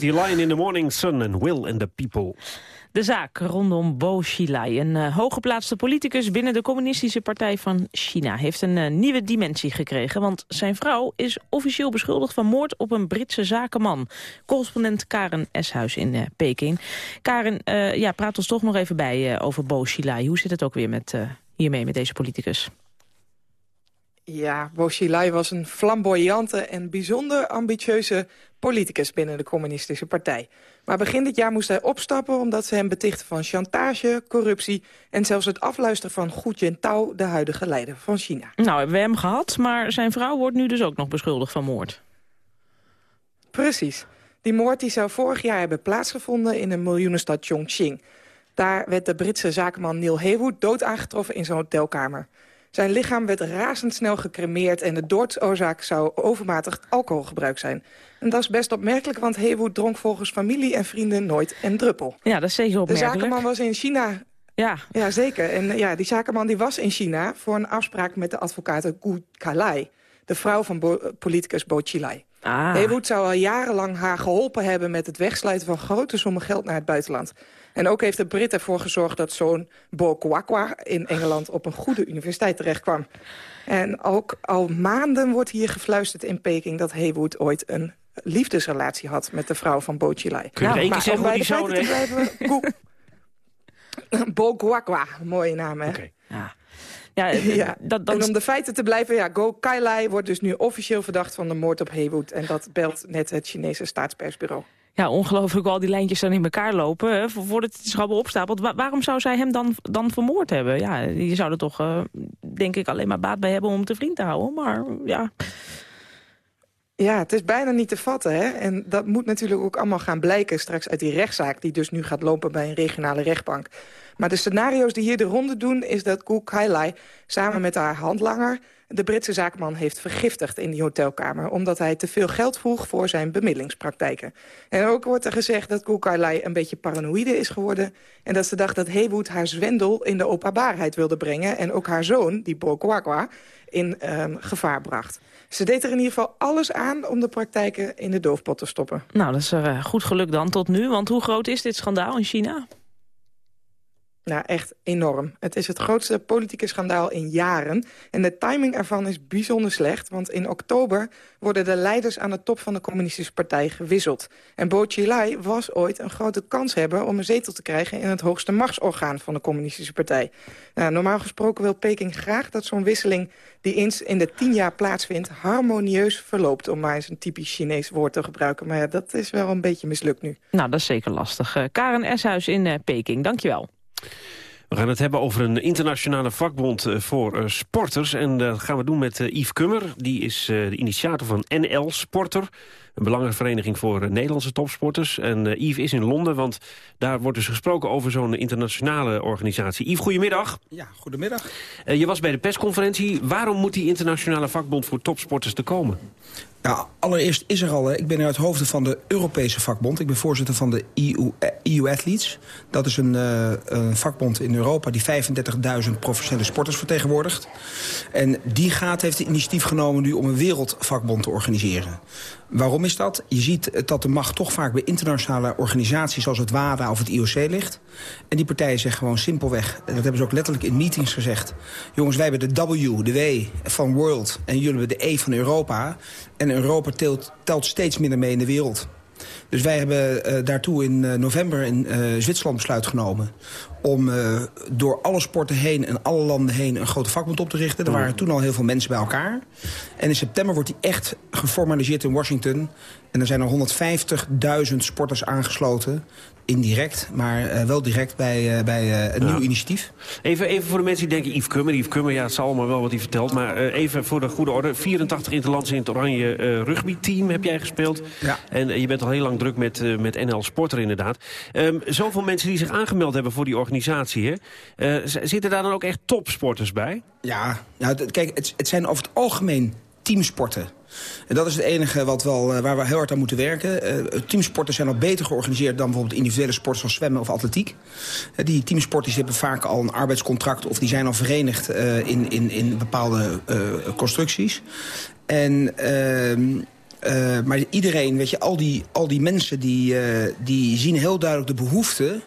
hij Lion in the Morning Sun en Will and the People. De zaak rondom Bo Xilai, een uh, hooggeplaatste politicus binnen de communistische partij van China, heeft een uh, nieuwe dimensie gekregen, want zijn vrouw is officieel beschuldigd van moord op een Britse zakenman. Correspondent Karen Eshuis in uh, Peking. Karen, ja, praat ons toch nog even bij over Bo Xilai. Hoe zit het ook weer met, hiermee met deze politicus? Ja, Bo Xilai was een flamboyante en bijzonder ambitieuze politicus binnen de communistische partij. Maar begin dit jaar moest hij opstappen omdat ze hem betichten van chantage, corruptie... en zelfs het afluisteren van Hu Jintao, de huidige leider van China. Nou, hebben we hem gehad, maar zijn vrouw wordt nu dus ook nog beschuldigd van moord. Precies. Die moord die zou vorig jaar hebben plaatsgevonden in een miljoenenstad Chongqing. Daar werd de Britse zakenman Neil Heywood dood aangetroffen in zijn hotelkamer. Zijn lichaam werd razendsnel gecremeerd en de doodsoorzaak zou overmatig alcoholgebruik zijn. En dat is best opmerkelijk, want Heywood dronk volgens familie en vrienden nooit een druppel. Ja, dat is zeker opmerkelijk. De zakenman was in China... Ja. ja, zeker. En ja, die zakenman die was in China voor een afspraak met de advocaat Gu Kalai, de vrouw van Bo politicus Bo Xilai. Ah. Zou al jarenlang haar geholpen hebben met het wegsluiten van grote sommen geld naar het buitenland. En ook heeft de Brit ervoor gezorgd dat zo'n Bo Kwakwa in Engeland op een goede universiteit terechtkwam. En ook al maanden wordt hier gefluisterd in Peking dat Heywood ooit een liefdesrelatie had met de vrouw van Bo Xilai. Kun je nou, keer zeggen hoe die zoon heet? Bo Kwakwa, mooie naam hè? Okay. Ja. Ja, ja. Dat, dat... En om de feiten te blijven, ja, Go Kailai wordt dus nu officieel verdacht van de moord op Heywood. En dat belt net het Chinese staatspersbureau. Ja, ongelooflijk al die lijntjes dan in elkaar lopen, hè, voordat het allemaal opstapelt. Wa waarom zou zij hem dan, dan vermoord hebben? Ja, je zou er toch, uh, denk ik, alleen maar baat bij hebben om te vriend te houden. Maar ja... Ja, het is bijna niet te vatten. Hè? En dat moet natuurlijk ook allemaal gaan blijken straks uit die rechtszaak... die dus nu gaat lopen bij een regionale rechtbank. Maar de scenario's die hier de ronde doen... is dat Koek Kailai samen met haar handlanger... de Britse zaakman heeft vergiftigd in die hotelkamer... omdat hij te veel geld vroeg voor zijn bemiddelingspraktijken. En ook wordt er gezegd dat Koek Kailai een beetje paranoïde is geworden... en dat ze dacht dat Heywood haar zwendel in de openbaarheid wilde brengen... en ook haar zoon, die Bokwakwa, in um, gevaar bracht. Ze deed er in ieder geval alles aan om de praktijken in de doofpot te stoppen. Nou, dat is er uh, goed geluk dan tot nu. Want hoe groot is dit schandaal in China? Nou, echt enorm. Het is het grootste politieke schandaal in jaren. En de timing ervan is bijzonder slecht. Want in oktober worden de leiders aan de top van de communistische partij gewisseld. En Bo Xilai was ooit een grote kans hebben om een zetel te krijgen... in het hoogste machtsorgaan van de communistische partij. Nou, normaal gesproken wil Peking graag dat zo'n wisseling... die eens in de tien jaar plaatsvindt, harmonieus verloopt... om maar eens een typisch Chinees woord te gebruiken. Maar ja, dat is wel een beetje mislukt nu. Nou, dat is zeker lastig. Uh, Karen Eshuis in uh, Peking, dankjewel. We gaan het hebben over een internationale vakbond eh, voor uh, sporters. En dat gaan we doen met Yves Kummer. Die is de initiator van NL Sporter. Een belangrijke vereniging voor Nederlandse topsporters. En Yves is in Londen, want daar wordt dus gesproken over zo'n internationale organisatie. Yves, goedemiddag. Ja, goedemiddag. je was bij de persconferentie. Waarom moet die internationale vakbond voor topsporters te komen? Allereerst is er al, ik ben uit hoofde van de Europese vakbond. Ik ben voorzitter van de EU, EU Athletes. Dat is een, uh, een vakbond in Europa die 35.000 professionele sporters vertegenwoordigt. En die gaat heeft het initiatief genomen nu om een wereldvakbond te organiseren. Waarom is dat? Je ziet dat de macht toch vaak bij internationale organisaties... zoals het WADA of het IOC ligt. En die partijen zeggen gewoon simpelweg... dat hebben ze ook letterlijk in meetings gezegd... jongens, wij hebben de W, de W van World... en jullie hebben de E van Europa. En Europa telt, telt steeds minder mee in de wereld. Dus wij hebben uh, daartoe in uh, november in uh, Zwitserland besluit genomen... om door alle sporten heen en alle landen heen een grote vakbond op te richten. Er waren toen al heel veel mensen bij elkaar. En in september wordt die echt geformaliseerd in Washington. En er zijn er 150.000 sporters aangesloten indirect, maar uh, wel direct bij, uh, bij een ja. nieuw initiatief. Even, even voor de mensen die denken, Yves Kummer, Yves Kummer, ja, het zal allemaal wel wat hij vertelt. Maar even voor de goede orde, 84 interlands in het oranje rugbyteam heb jij gespeeld. Ja. En je bent al heel lang druk met, met NL Sporter inderdaad. Um, zoveel mensen die zich aangemeld hebben voor die organisatie, hè? zitten daar dan ook echt topsporters bij? Ja, nou, kijk, het, het zijn over het algemeen teamsporten. En dat is het enige wat wel, uh, waar we heel hard aan moeten werken. Uh, teamsporten zijn al beter georganiseerd dan bijvoorbeeld individuele sporten zoals zwemmen of atletiek. Uh, die teamsporters hebben vaak al een arbeidscontract of die zijn al verenigd in, in, in bepaalde constructies. En... Uh, maar iedereen, weet je, al die, al die mensen die, die zien heel duidelijk de behoefte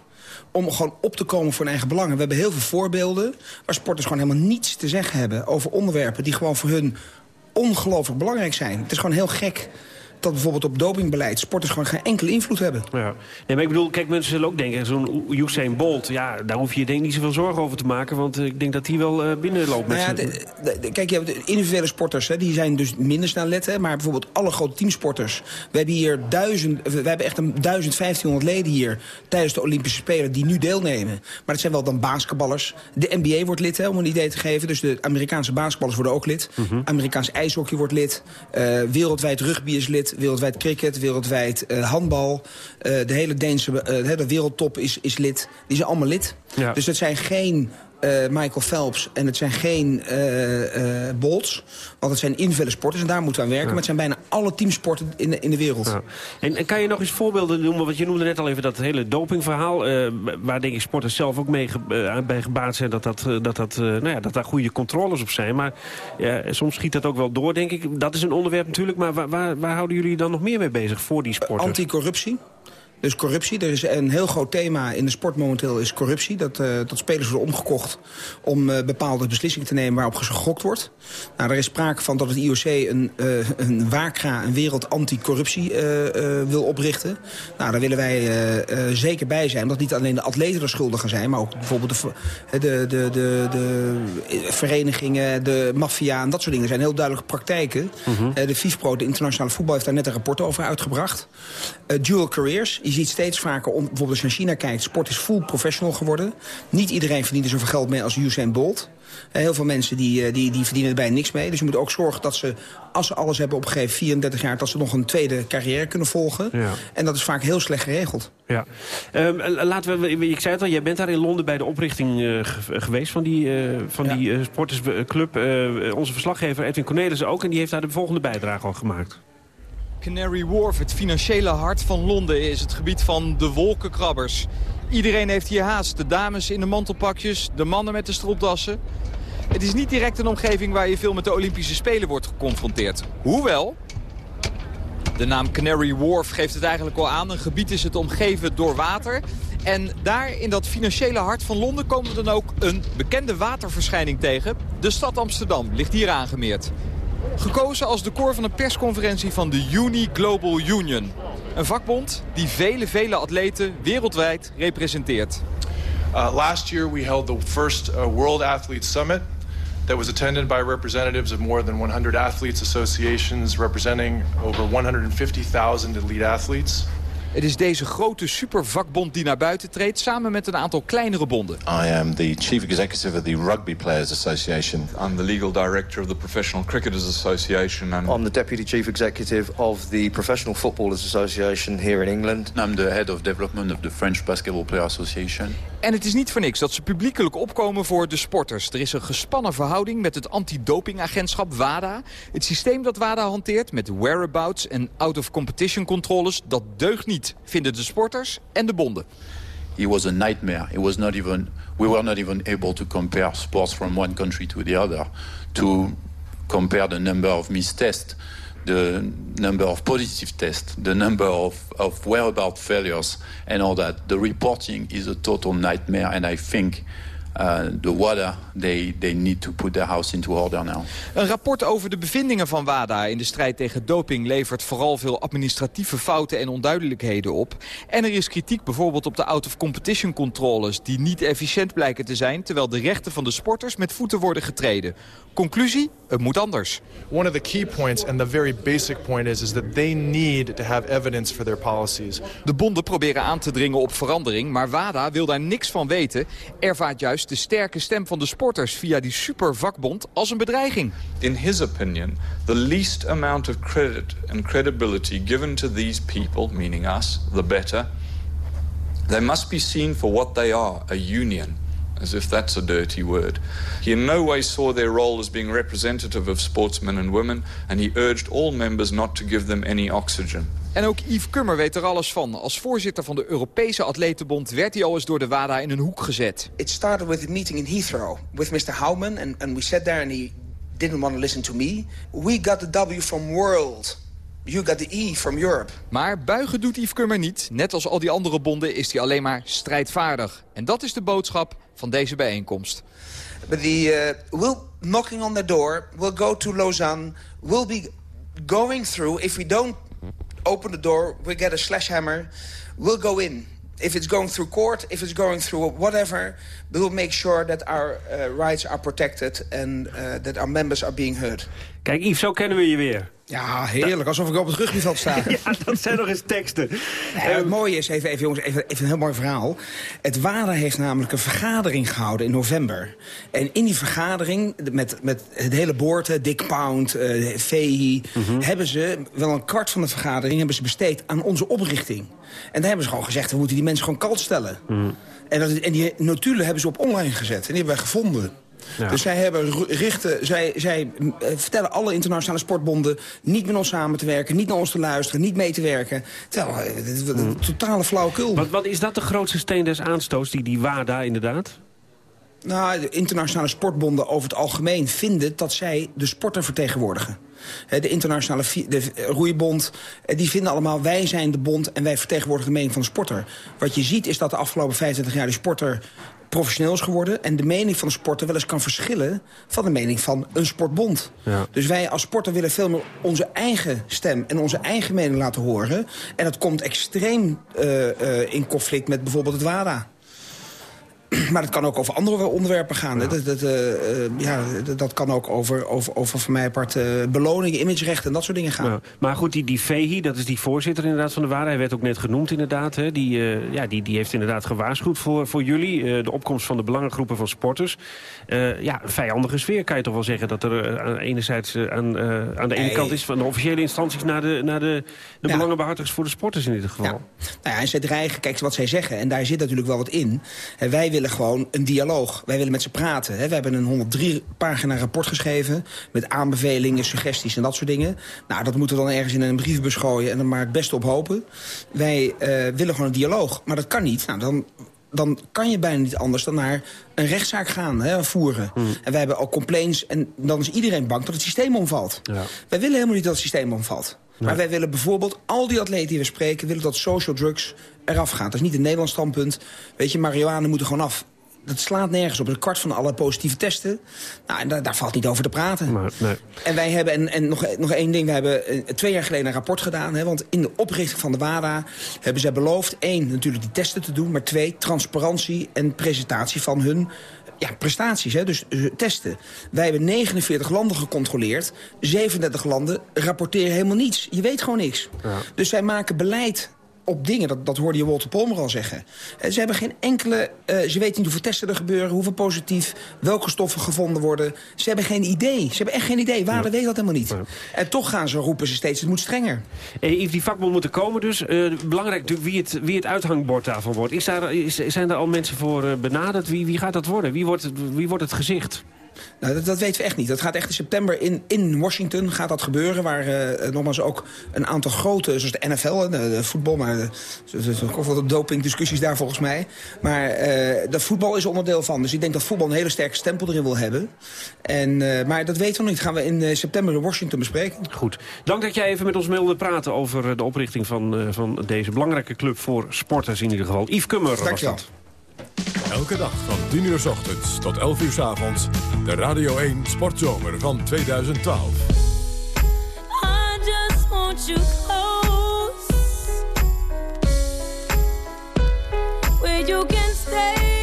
om gewoon op te komen voor hun eigen belangen. We hebben heel veel voorbeelden waar sporters gewoon helemaal niets te zeggen hebben... over onderwerpen die gewoon voor hun ongelooflijk belangrijk zijn. Het is gewoon heel gek dat bijvoorbeeld op dopingbeleid sporters gewoon geen enkele invloed hebben. Ja. Nee, maar ik bedoel, kijk, mensen zullen ook denken, zo'n Usain Bolt, ja, daar hoef je denk niet zoveel zorgen over te maken, want ik denk dat hij wel uh, binnenloopt met nou ja, de, de, Kijk, je hebt individuele sporters, hè, die zijn dus minder snel letten, maar bijvoorbeeld alle grote teamsporters. We hebben hier duizend, we hebben echt een 1500 leden hier tijdens de Olympische Spelen die nu deelnemen. Maar het zijn wel dan basketballers. De NBA wordt lid, hè, om een idee te geven. Dus de Amerikaanse basketballers worden ook lid. Mm -hmm. Amerikaans ijshockey wordt lid. Uh, wereldwijd rugby is lid wereldwijd cricket, wereldwijd uh, handbal. Uh, de hele Deense uh, de wereldtop is, is lid. Die zijn allemaal lid. Ja. Dus het zijn geen uh, Michael Phelps en het zijn geen uh, uh, Bolts. Want het zijn individuele sporters en daar moeten we aan werken. Ja. Maar het zijn bijna alle teamsporten in de, in de wereld. Ja. En, en, kan je nog eens voorbeelden noemen? Want je noemde net al even dat hele dopingverhaal. waar denk ik sporters zelf ook mee ge bij gebaat zijn. Dat, dat, dat, dat, nou ja, dat daar goede controles op zijn. Maar soms schiet dat ook wel door, denk ik. Dat is een onderwerp natuurlijk. Maar waar, waar, waar houden jullie dan nog meer mee bezig voor die sporten? Anticorruptie. Dus corruptie. Er is een heel groot thema in de sport momenteel is corruptie. Dat, uh, dat spelers worden omgekocht om uh, bepaalde beslissingen te nemen waarop gegokt wordt. Nou, er is sprake van dat het IOC een, uh, een WACRA, een wereld anticorruptie wil oprichten. Nou, daar willen wij zeker bij zijn. Omdat niet alleen de atleten er schuldigen zijn, maar ook bijvoorbeeld de, de, de, de, de verenigingen, de maffia en dat soort dingen. Er zijn heel duidelijke praktijken. -huh. de FIFPro, de internationale voetbal, heeft daar net een rapport over uitgebracht. dual careers je ziet steeds vaker, om, bijvoorbeeld als je naar China kijkt... sport is full professional geworden. Niet iedereen verdient er zoveel geld mee als Usain Bolt. Heel veel mensen die, die, die verdienen er bijna niks mee. Dus je moet ook zorgen dat ze, als ze alles hebben opgegeven, 34 jaar... dat ze nog een tweede carrière kunnen volgen. Ja. En dat is vaak heel slecht geregeld. Ja. Um, laten we, ik zei het al, jij bent daar in Londen bij de oprichting uh, geweest... van die, uh, van ja. die uh, sportersclub. onze verslaggever Edwin Cornelissen ook. En die heeft daar de volgende bijdrage al gemaakt. Canary Wharf, het financiële hart van Londen, is het gebied van de wolkenkrabbers. Iedereen heeft hier haast. De dames in de mantelpakjes, de mannen met de stropdassen. Het is niet direct een omgeving waar je veel met de Olympische Spelen wordt geconfronteerd. Hoewel, de naam Canary Wharf geeft het eigenlijk al aan. Een gebied is het omgeven door water. En daar in dat financiële hart van Londen komen we dan ook een bekende waterverschijning tegen. De stad Amsterdam ligt hier aangemeerd. Gekozen als decor van een persconferentie van de Uni Global Union. Een vakbond die vele, vele atleten wereldwijd representeert. Uh, last year we held the first uh, World Athletes Summit that was attended by representatives of more than 100 athletes associations representing over 150,000 elite athletes. Het is deze grote supervakbond die naar buiten treedt... samen met een aantal kleinere bonden. I am the chief executive of the Rugby Players Association. I'm the legal director of the Professional Cricketers Association. And I'm the deputy chief executive of the Professional Footballers Association here in England. I'm the head of development of the French Basketball Players Association. En het is niet voor niks dat ze publiekelijk opkomen voor de sporters. Er is een gespannen verhouding met het antidopingagentschap WADA. Het systeem dat WADA hanteert met whereabouts en out-of-competition controles... dat deugt niet, vinden de sporters en de bonden. It was a nightmare. It was not even, we were not even able to compare sports from one country to the other. To compare the number of missed tests the number of positive tests, the number of, of whereabout failures and all that. The reporting is a total nightmare and I think uh, WADA, they, they need to put their house into order now. Een rapport over de bevindingen van WADA in de strijd tegen doping... levert vooral veel administratieve fouten en onduidelijkheden op. En er is kritiek bijvoorbeeld op de out-of-competition controles... die niet efficiënt blijken te zijn... terwijl de rechten van de sporters met voeten worden getreden. Conclusie? Het moet anders. One of the key points and the very basic point is, is that they need to have evidence for their policies. De bonden proberen aan te dringen op verandering, maar WADA wil daar niks van weten. Ervaart juist de sterke stem van de sporters via die supervakbond als een bedreiging. In his opinion, the least amount of credit and credibility given to these people, meaning us, the better. They must be seen for what they are, a union as if that's a dirty word. He in no way saw their role as being representative of sportsmen and women, and he urged all members not to give them any oxygen. En ook Yves Kummer weet er alles van. Als voorzitter van de Europese Atletenbond werd hij al eens door de WADA in een hoek gezet. It started with a meeting in Heathrow with Mr. Houman and, and we sat there and he didn't want to listen to me. We got the W from world. You got the E from Europe. Maar buigen doet Yves Kummer niet. Net als al die andere bonden is hij alleen maar strijdvaardig. En dat is de boodschap van deze bijeenkomst. But the, uh, we'll knocking on the door. We'll go to Lausanne. We'll be going through. If we don't open the door, we get a sledgehammer. We'll go in. If it's going through court, if it's going through whatever, we'll make sure that our uh, rights are protected and uh, that our members are being heard. Kijk, Yves, zo kennen we je weer. Ja, heerlijk. Alsof ik op het rugbyveld sta. ja, dat zijn nog eens teksten. het mooie is, even, even jongens, even, even, een heel mooi verhaal. Het WADA heeft namelijk een vergadering gehouden in november. En in die vergadering, met, met het hele boord, Dick Pound, uh, VI... Hebben ze wel een kwart van de vergadering hebben ze besteed aan onze oprichting. En daar hebben ze gewoon gezegd, we moeten die mensen gewoon kalt stellen. Mhm. En, dat, en die notulen hebben ze op online gezet. En die hebben wij gevonden. Dus zij, hebben richten, zij, zij eh, vertellen alle internationale sportbonden... niet met ons samen te werken, niet naar ons te luisteren, niet mee te werken. Terwijl, eh, hmm. totale flauwekul. Wat, wat is dat de grootste steen des aanstoots, die, die WADA inderdaad? Nou, de internationale sportbonden over het algemeen vinden dat zij de sporter vertegenwoordigen. De internationale de roeibond, eh, die vinden allemaal... wij zijn de bond en wij vertegenwoordigen de mening van de sporter. Wat je ziet is dat de afgelopen 25 jaar de sporter professioneel is geworden... en de mening van de sporter wel eens kan verschillen... van de mening van een sportbond. Ja. Dus wij als sporter willen veel meer onze eigen stem... en onze eigen mening laten horen. En dat komt extreem uh, uh, in conflict met bijvoorbeeld het WADA. Maar het kan ook over andere onderwerpen gaan. Ja. Dat, dat, uh, ja, dat kan ook over, over, over voor mij apart uh, beloningen, imagerechten en dat soort dingen gaan. Maar goed, die, die Vehi, dat is die voorzitter inderdaad van de WADA. Hij werd ook net genoemd inderdaad. Hè. Die, uh, ja, die, die heeft inderdaad gewaarschuwd voor, voor jullie. de opkomst van de belangengroepen van sporters. ja, een vijandige sfeer kan je toch wel zeggen. Dat er aan, enerzijds aan, aan de ene kant is van de officiële instanties... naar de, naar de, de ja. belangenbehartigers voor de sporters in dit geval. Ja. Nou ja, en zij dreigen, kijk wat zij zeggen. En daar zit natuurlijk wel wat in. En wij willen willen gewoon een dialoog. Wij willen met ze praten. Hè. We hebben een 103 pagina rapport geschreven... met aanbevelingen, suggesties en dat soort dingen. Nou, dat moeten we dan ergens in een brievenbus gooien... en er maar het beste op hopen. Wij uh, willen gewoon een dialoog. Maar dat kan niet. Nou, dan dan kan je bijna niet anders dan naar een rechtszaak gaan, hè, voeren. Hmm. En wij hebben al complaints en dan is iedereen bang dat het systeem omvalt. Ja. Wij willen helemaal niet dat het systeem omvalt. Maar wij willen bijvoorbeeld, al die atleten die we spreken... willen dat social drugs eraf gaan. Dat is niet een Nederlands standpunt. Weet je, marihuana moet er gewoon af dat slaat nergens op. Een kwart van alle positieve testen. Nou, en daar, daar valt niet over te praten. Maar, nee. En wij hebben, en, en nog, nog één ding, we hebben eh, twee jaar geleden een rapport gedaan. Hè, want in de oprichting van de WADA hebben zij beloofd... één, natuurlijk die testen te doen, maar twee, transparantie en presentatie van hun ja, prestaties, hè, dus uh, testen. Wij hebben 49 landen gecontroleerd. 37 landen rapporteren helemaal niets. Je weet gewoon niks. Ja. Dus wij maken beleid op dingen. Dat, dat hoorde je Walter Palmer al zeggen. Eh, ze hebben geen enkele... Uh, ze weten niet hoeveel testen er gebeuren, hoeveel positief... welke stoffen gevonden worden. Ze hebben geen idee. Ze hebben echt geen idee. Waarde ja. weet dat helemaal niet. En toch gaan ze roepen ze steeds, het moet strenger. Hey, die vakbond moeten komen dus. Uh, belangrijk wie het, wie het uithangbord daarvan wordt. Is daar, is, zijn er al mensen voor benaderd? Wie, wie gaat dat worden? Wie wordt, wie wordt het gezicht? Nou, dat, dat, weten we echt niet. Dat gaat echt in september in, in Washington gaat dat gebeuren. Waar uh, nogmaals ook een aantal grote, zoals de NFL, de, de voetbal... maar er wat dopingdiscussies daar volgens mij. Maar uh, dat voetbal is onderdeel van. Dus ik denk dat voetbal een hele sterke stempel erin wil hebben. En, uh, maar dat weten we nog niet. Dat gaan we in september in Washington bespreken. Goed. Dank dat jij even met ons wilde praten over de oprichting van, van deze belangrijke club voor sporters in ieder geval. Yves Kummer was dat. Elke dag van 10 uur s ochtends tot 11 uur s avonds. De Radio 1 Sportzomer van 2012. I just want you close. Where can stay.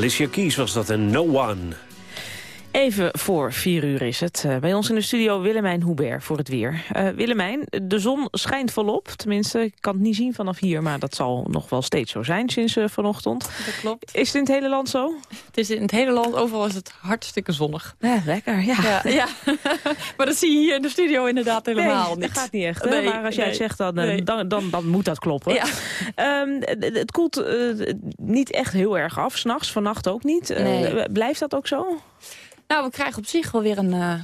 Alicia Keys was dat en No One. Even voor vier uur is het. Uh, bij ons in de studio Willemijn Hubert voor het weer. Uh, Willemijn, de zon schijnt volop. Tenminste, ik kan het niet zien vanaf hier, maar dat zal nog wel steeds zo zijn sinds uh, vanochtend. Dat klopt. Is het in het hele land zo? Het is in het hele land, overal is het hartstikke zonnig. Ja, lekker, ja. ja, ja. maar dat zie je hier in de studio inderdaad helemaal nee, niet. dat gaat niet echt. Nee, maar als jij nee, zegt, dan, dan, dan, dan, moet dat kloppen. Ja. Um, het, het koelt niet echt heel erg af, s'nachts, vannacht ook niet. blijft dat ook zo? Nou, we krijgen op zich wel weer een uh,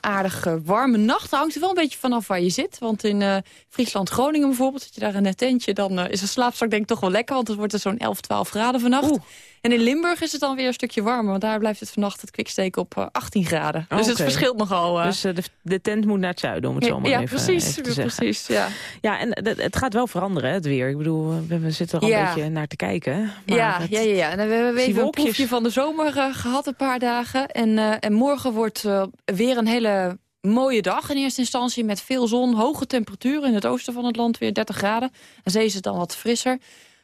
aardig uh, warme nacht. hangt er wel een beetje vanaf waar je zit. Want in uh, Friesland, Groningen bijvoorbeeld, zit je daar in een tentje... dan is een slaapzak denk ik toch wel lekker, want het wordt er zo'n 11, 12 graden vannacht. Oeh. En in Limburg is het dan weer een stukje warmer. Want daar blijft het vannacht het kwiksteken op uh, 18 graden. Oh, dus het verschilt nogal. Uh... Dus uh, de, de, tent moet naar het zuiden, om het zo maar ja, even, precies, even te zeggen. precies, ja. Ja, en het gaat wel veranderen, het weer. Ik bedoel, we, zitten er al ja. een beetje naar te kijken. Maar ja, het, ja, ja, ja. En we hebben even een proefje van de zomer uh, gehad, een paar dagen. En, uh, en morgen wordt uh, weer een hele mooie dag in eerste instantie met veel zon, hoge temperaturen in het oosten van het land, weer 30 graden. En zee is het dan wat frisser.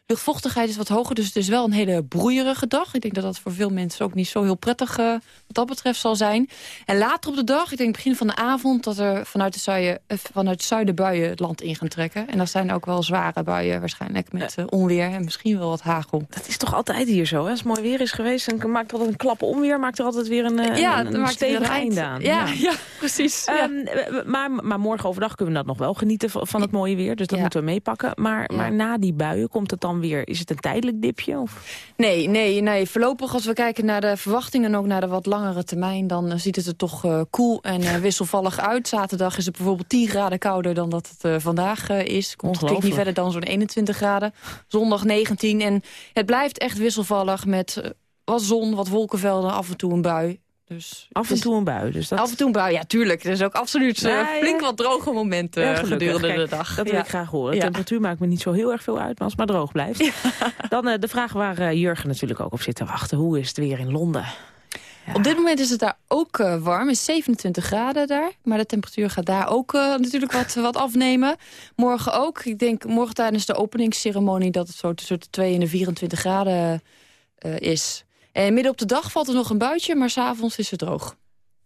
Luchtvochtigheid is wat hoger, dus het is wel een hele broeierige dag. Ik denk dat dat voor veel mensen ook niet zo heel prettig uh, wat dat betreft zal zijn. En later op de dag, ik denk begin van de avond... dat er vanuit, de zuiden, vanuit het zuiden buien het land in gaan trekken. En dat zijn ook wel zware buien waarschijnlijk met uh, onweer en misschien wel wat hagel. Dat is toch altijd hier zo, hè? Als het mooi weer is geweest en maakt er altijd een klap onweer... maakt er altijd weer een, ja, een, een stevig einde aan. Ja, ja. ja precies. Ja. Um, maar, maar morgen overdag kunnen we dat nog wel genieten van het mooie weer. Dus dat moeten we meepakken. Maar, maar na die buien komt het dan weer... Is het een tijdelijk dipje? Of? Nee, nee, nee. Voorlopig als we kijken naar de verwachtingen... en ook naar de wat langere termijn... dan uh, ziet het er toch uh, koel en uh, wisselvallig uit. Zaterdag is het bijvoorbeeld 10 graden kouder dan dat het vandaag is. Komt het niet verder dan zo'n 21 graden. Zondag 19. En het blijft echt wisselvallig met wat zon, wat wolkenvelden... af en toe een bui. Dus af en toe een bui. Dus dat... Af en toe een bui, ja, tuurlijk. Er is ook absoluut ja. flink wat droge momenten ja, gedurende Kijk, de dag. Dat wil ik graag horen. De temperatuur maakt me niet zo heel erg veel uit, maar als het maar droog blijft. Dan uh, de vraag waar uh, Jurgen natuurlijk ook op zit te wachten. Hoe is het weer in Londen? Op dit moment is het daar ook warm. Is 27 graden daar. Maar de temperatuur gaat daar ook natuurlijk wat, wat afnemen. Morgen ook. Ik denk morgen tijdens de openingsceremonie... dat het zo tussen de 2 en de 24 graden is. En midden op de dag valt er nog een buitje, maar s'avonds is het droog.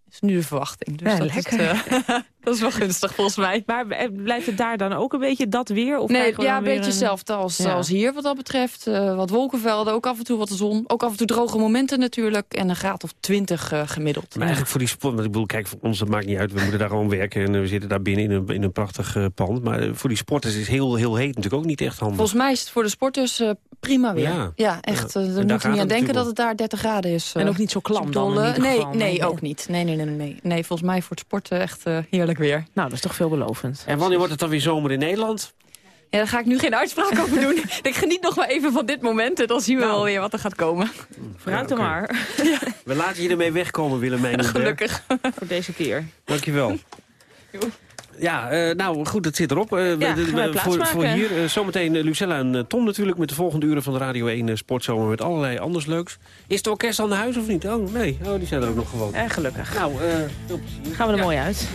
Dat is nu de verwachting. Dus ja, dat, lekker. Is, uh, dat is wel gunstig volgens mij. Maar blijft het daar dan ook een beetje dat weer? Of nee, ja, een beetje hetzelfde als, ja. als hier wat dat betreft. Uh, wat wolkenvelden, ook af en toe wat de zon. Ook af en toe droge momenten natuurlijk. En een graad of 20 uh, gemiddeld. Maar eigenlijk voor die sport, want ik bedoel, kijk, voor ons dat maakt niet uit. We moeten daar gewoon werken en we zitten daar binnen in een, in een prachtig uh, pand. Maar voor die sporters is heel, heel heet natuurlijk ook niet echt handig. Volgens mij is het voor de sporters prima weer. Ja, ja echt. Ja. Daar moet je niet aan denken dat het daar 30 graden is. en ook niet zo klam dan nee, nee, ook niet. Nee, nee, nee, nee. Nee, volgens mij voor het sporten echt heerlijk weer. Nou, dat is toch veelbelovend. En wanneer wordt het dan weer zomer in Nederland? Ja, daar ga ik nu geen uitspraak over doen. ik geniet nog maar even van dit moment. En dan zien we nou. wel weer wat er gaat komen. Vooruit ja, okay. maar. Ja. We laten je ermee wegkomen, Willemijn. Gelukkig. Voor deze keer. Dankjewel. Ja, uh, nou goed, het zit erop. Uh, ja, de, voor, voor hier uh, zometeen Lucella en Tom natuurlijk... met de volgende uren van de Radio 1 Sportzomer... met allerlei anders leuks. Is het orkest aan de huis of niet? Oh, nee. Oh, die zijn er ook nog gewoon. Ja, gelukkig. Nou, gaan we er ja. mooi uit.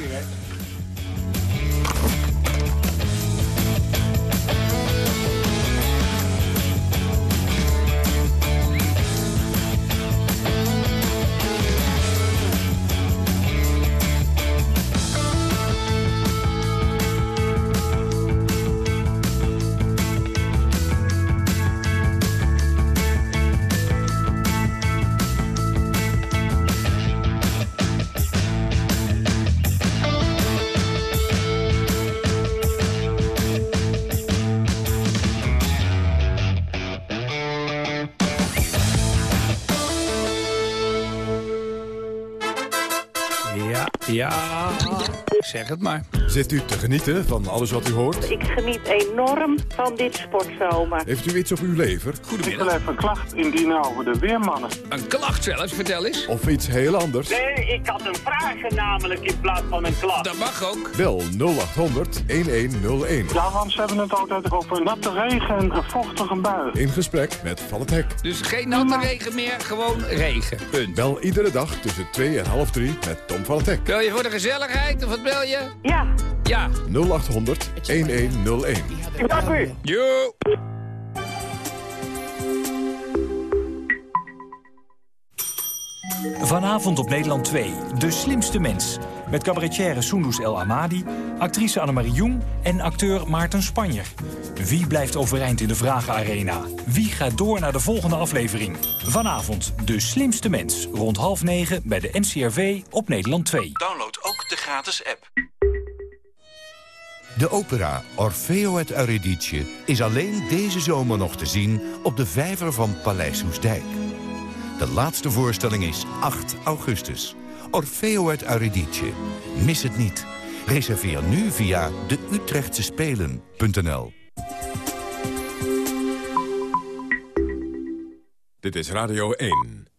Zeg het maar. Zit u te genieten van alles wat u hoort? Ik geniet enorm van dit sportzomer. Heeft u iets op uw lever? Goedemiddag. Ik wil even een klacht indienen over de weermannen. Een klacht zelfs, vertel eens. Of iets heel anders? Nee, ik had een vraag namelijk in plaats van een klacht. Dat mag ook. Bel 0800 1101. Ja, want ze hebben het altijd over natte regen en een vochtige bui. In gesprek met Van het Hek. Dus geen natte regen meer, gewoon regen. Punt. Bel iedere dag tussen 2 en half 3 met Tom van het Hek. Bel je voor de gezelligheid of wat bel je? Ja. Ja. 0800 1101. Dank u. Jo. Vanavond op Nederland 2, De Slimste Mens. Met cabaretière Soendus El Amadi, actrice Annemarie Jong en acteur Maarten Spanjer. Wie blijft overeind in de Vragenarena? Wie gaat door naar de volgende aflevering? Vanavond De Slimste Mens, rond half negen bij de NCRV op Nederland 2. Download ook de gratis app. De opera Orfeo het Eurydice is alleen deze zomer nog te zien op de vijver van Paleis Soesdijk. De laatste voorstelling is 8 augustus. Orfeo het Eurydice. Mis het niet. Reserveer nu via de Utrechtse Spelen.nl. Dit is Radio 1.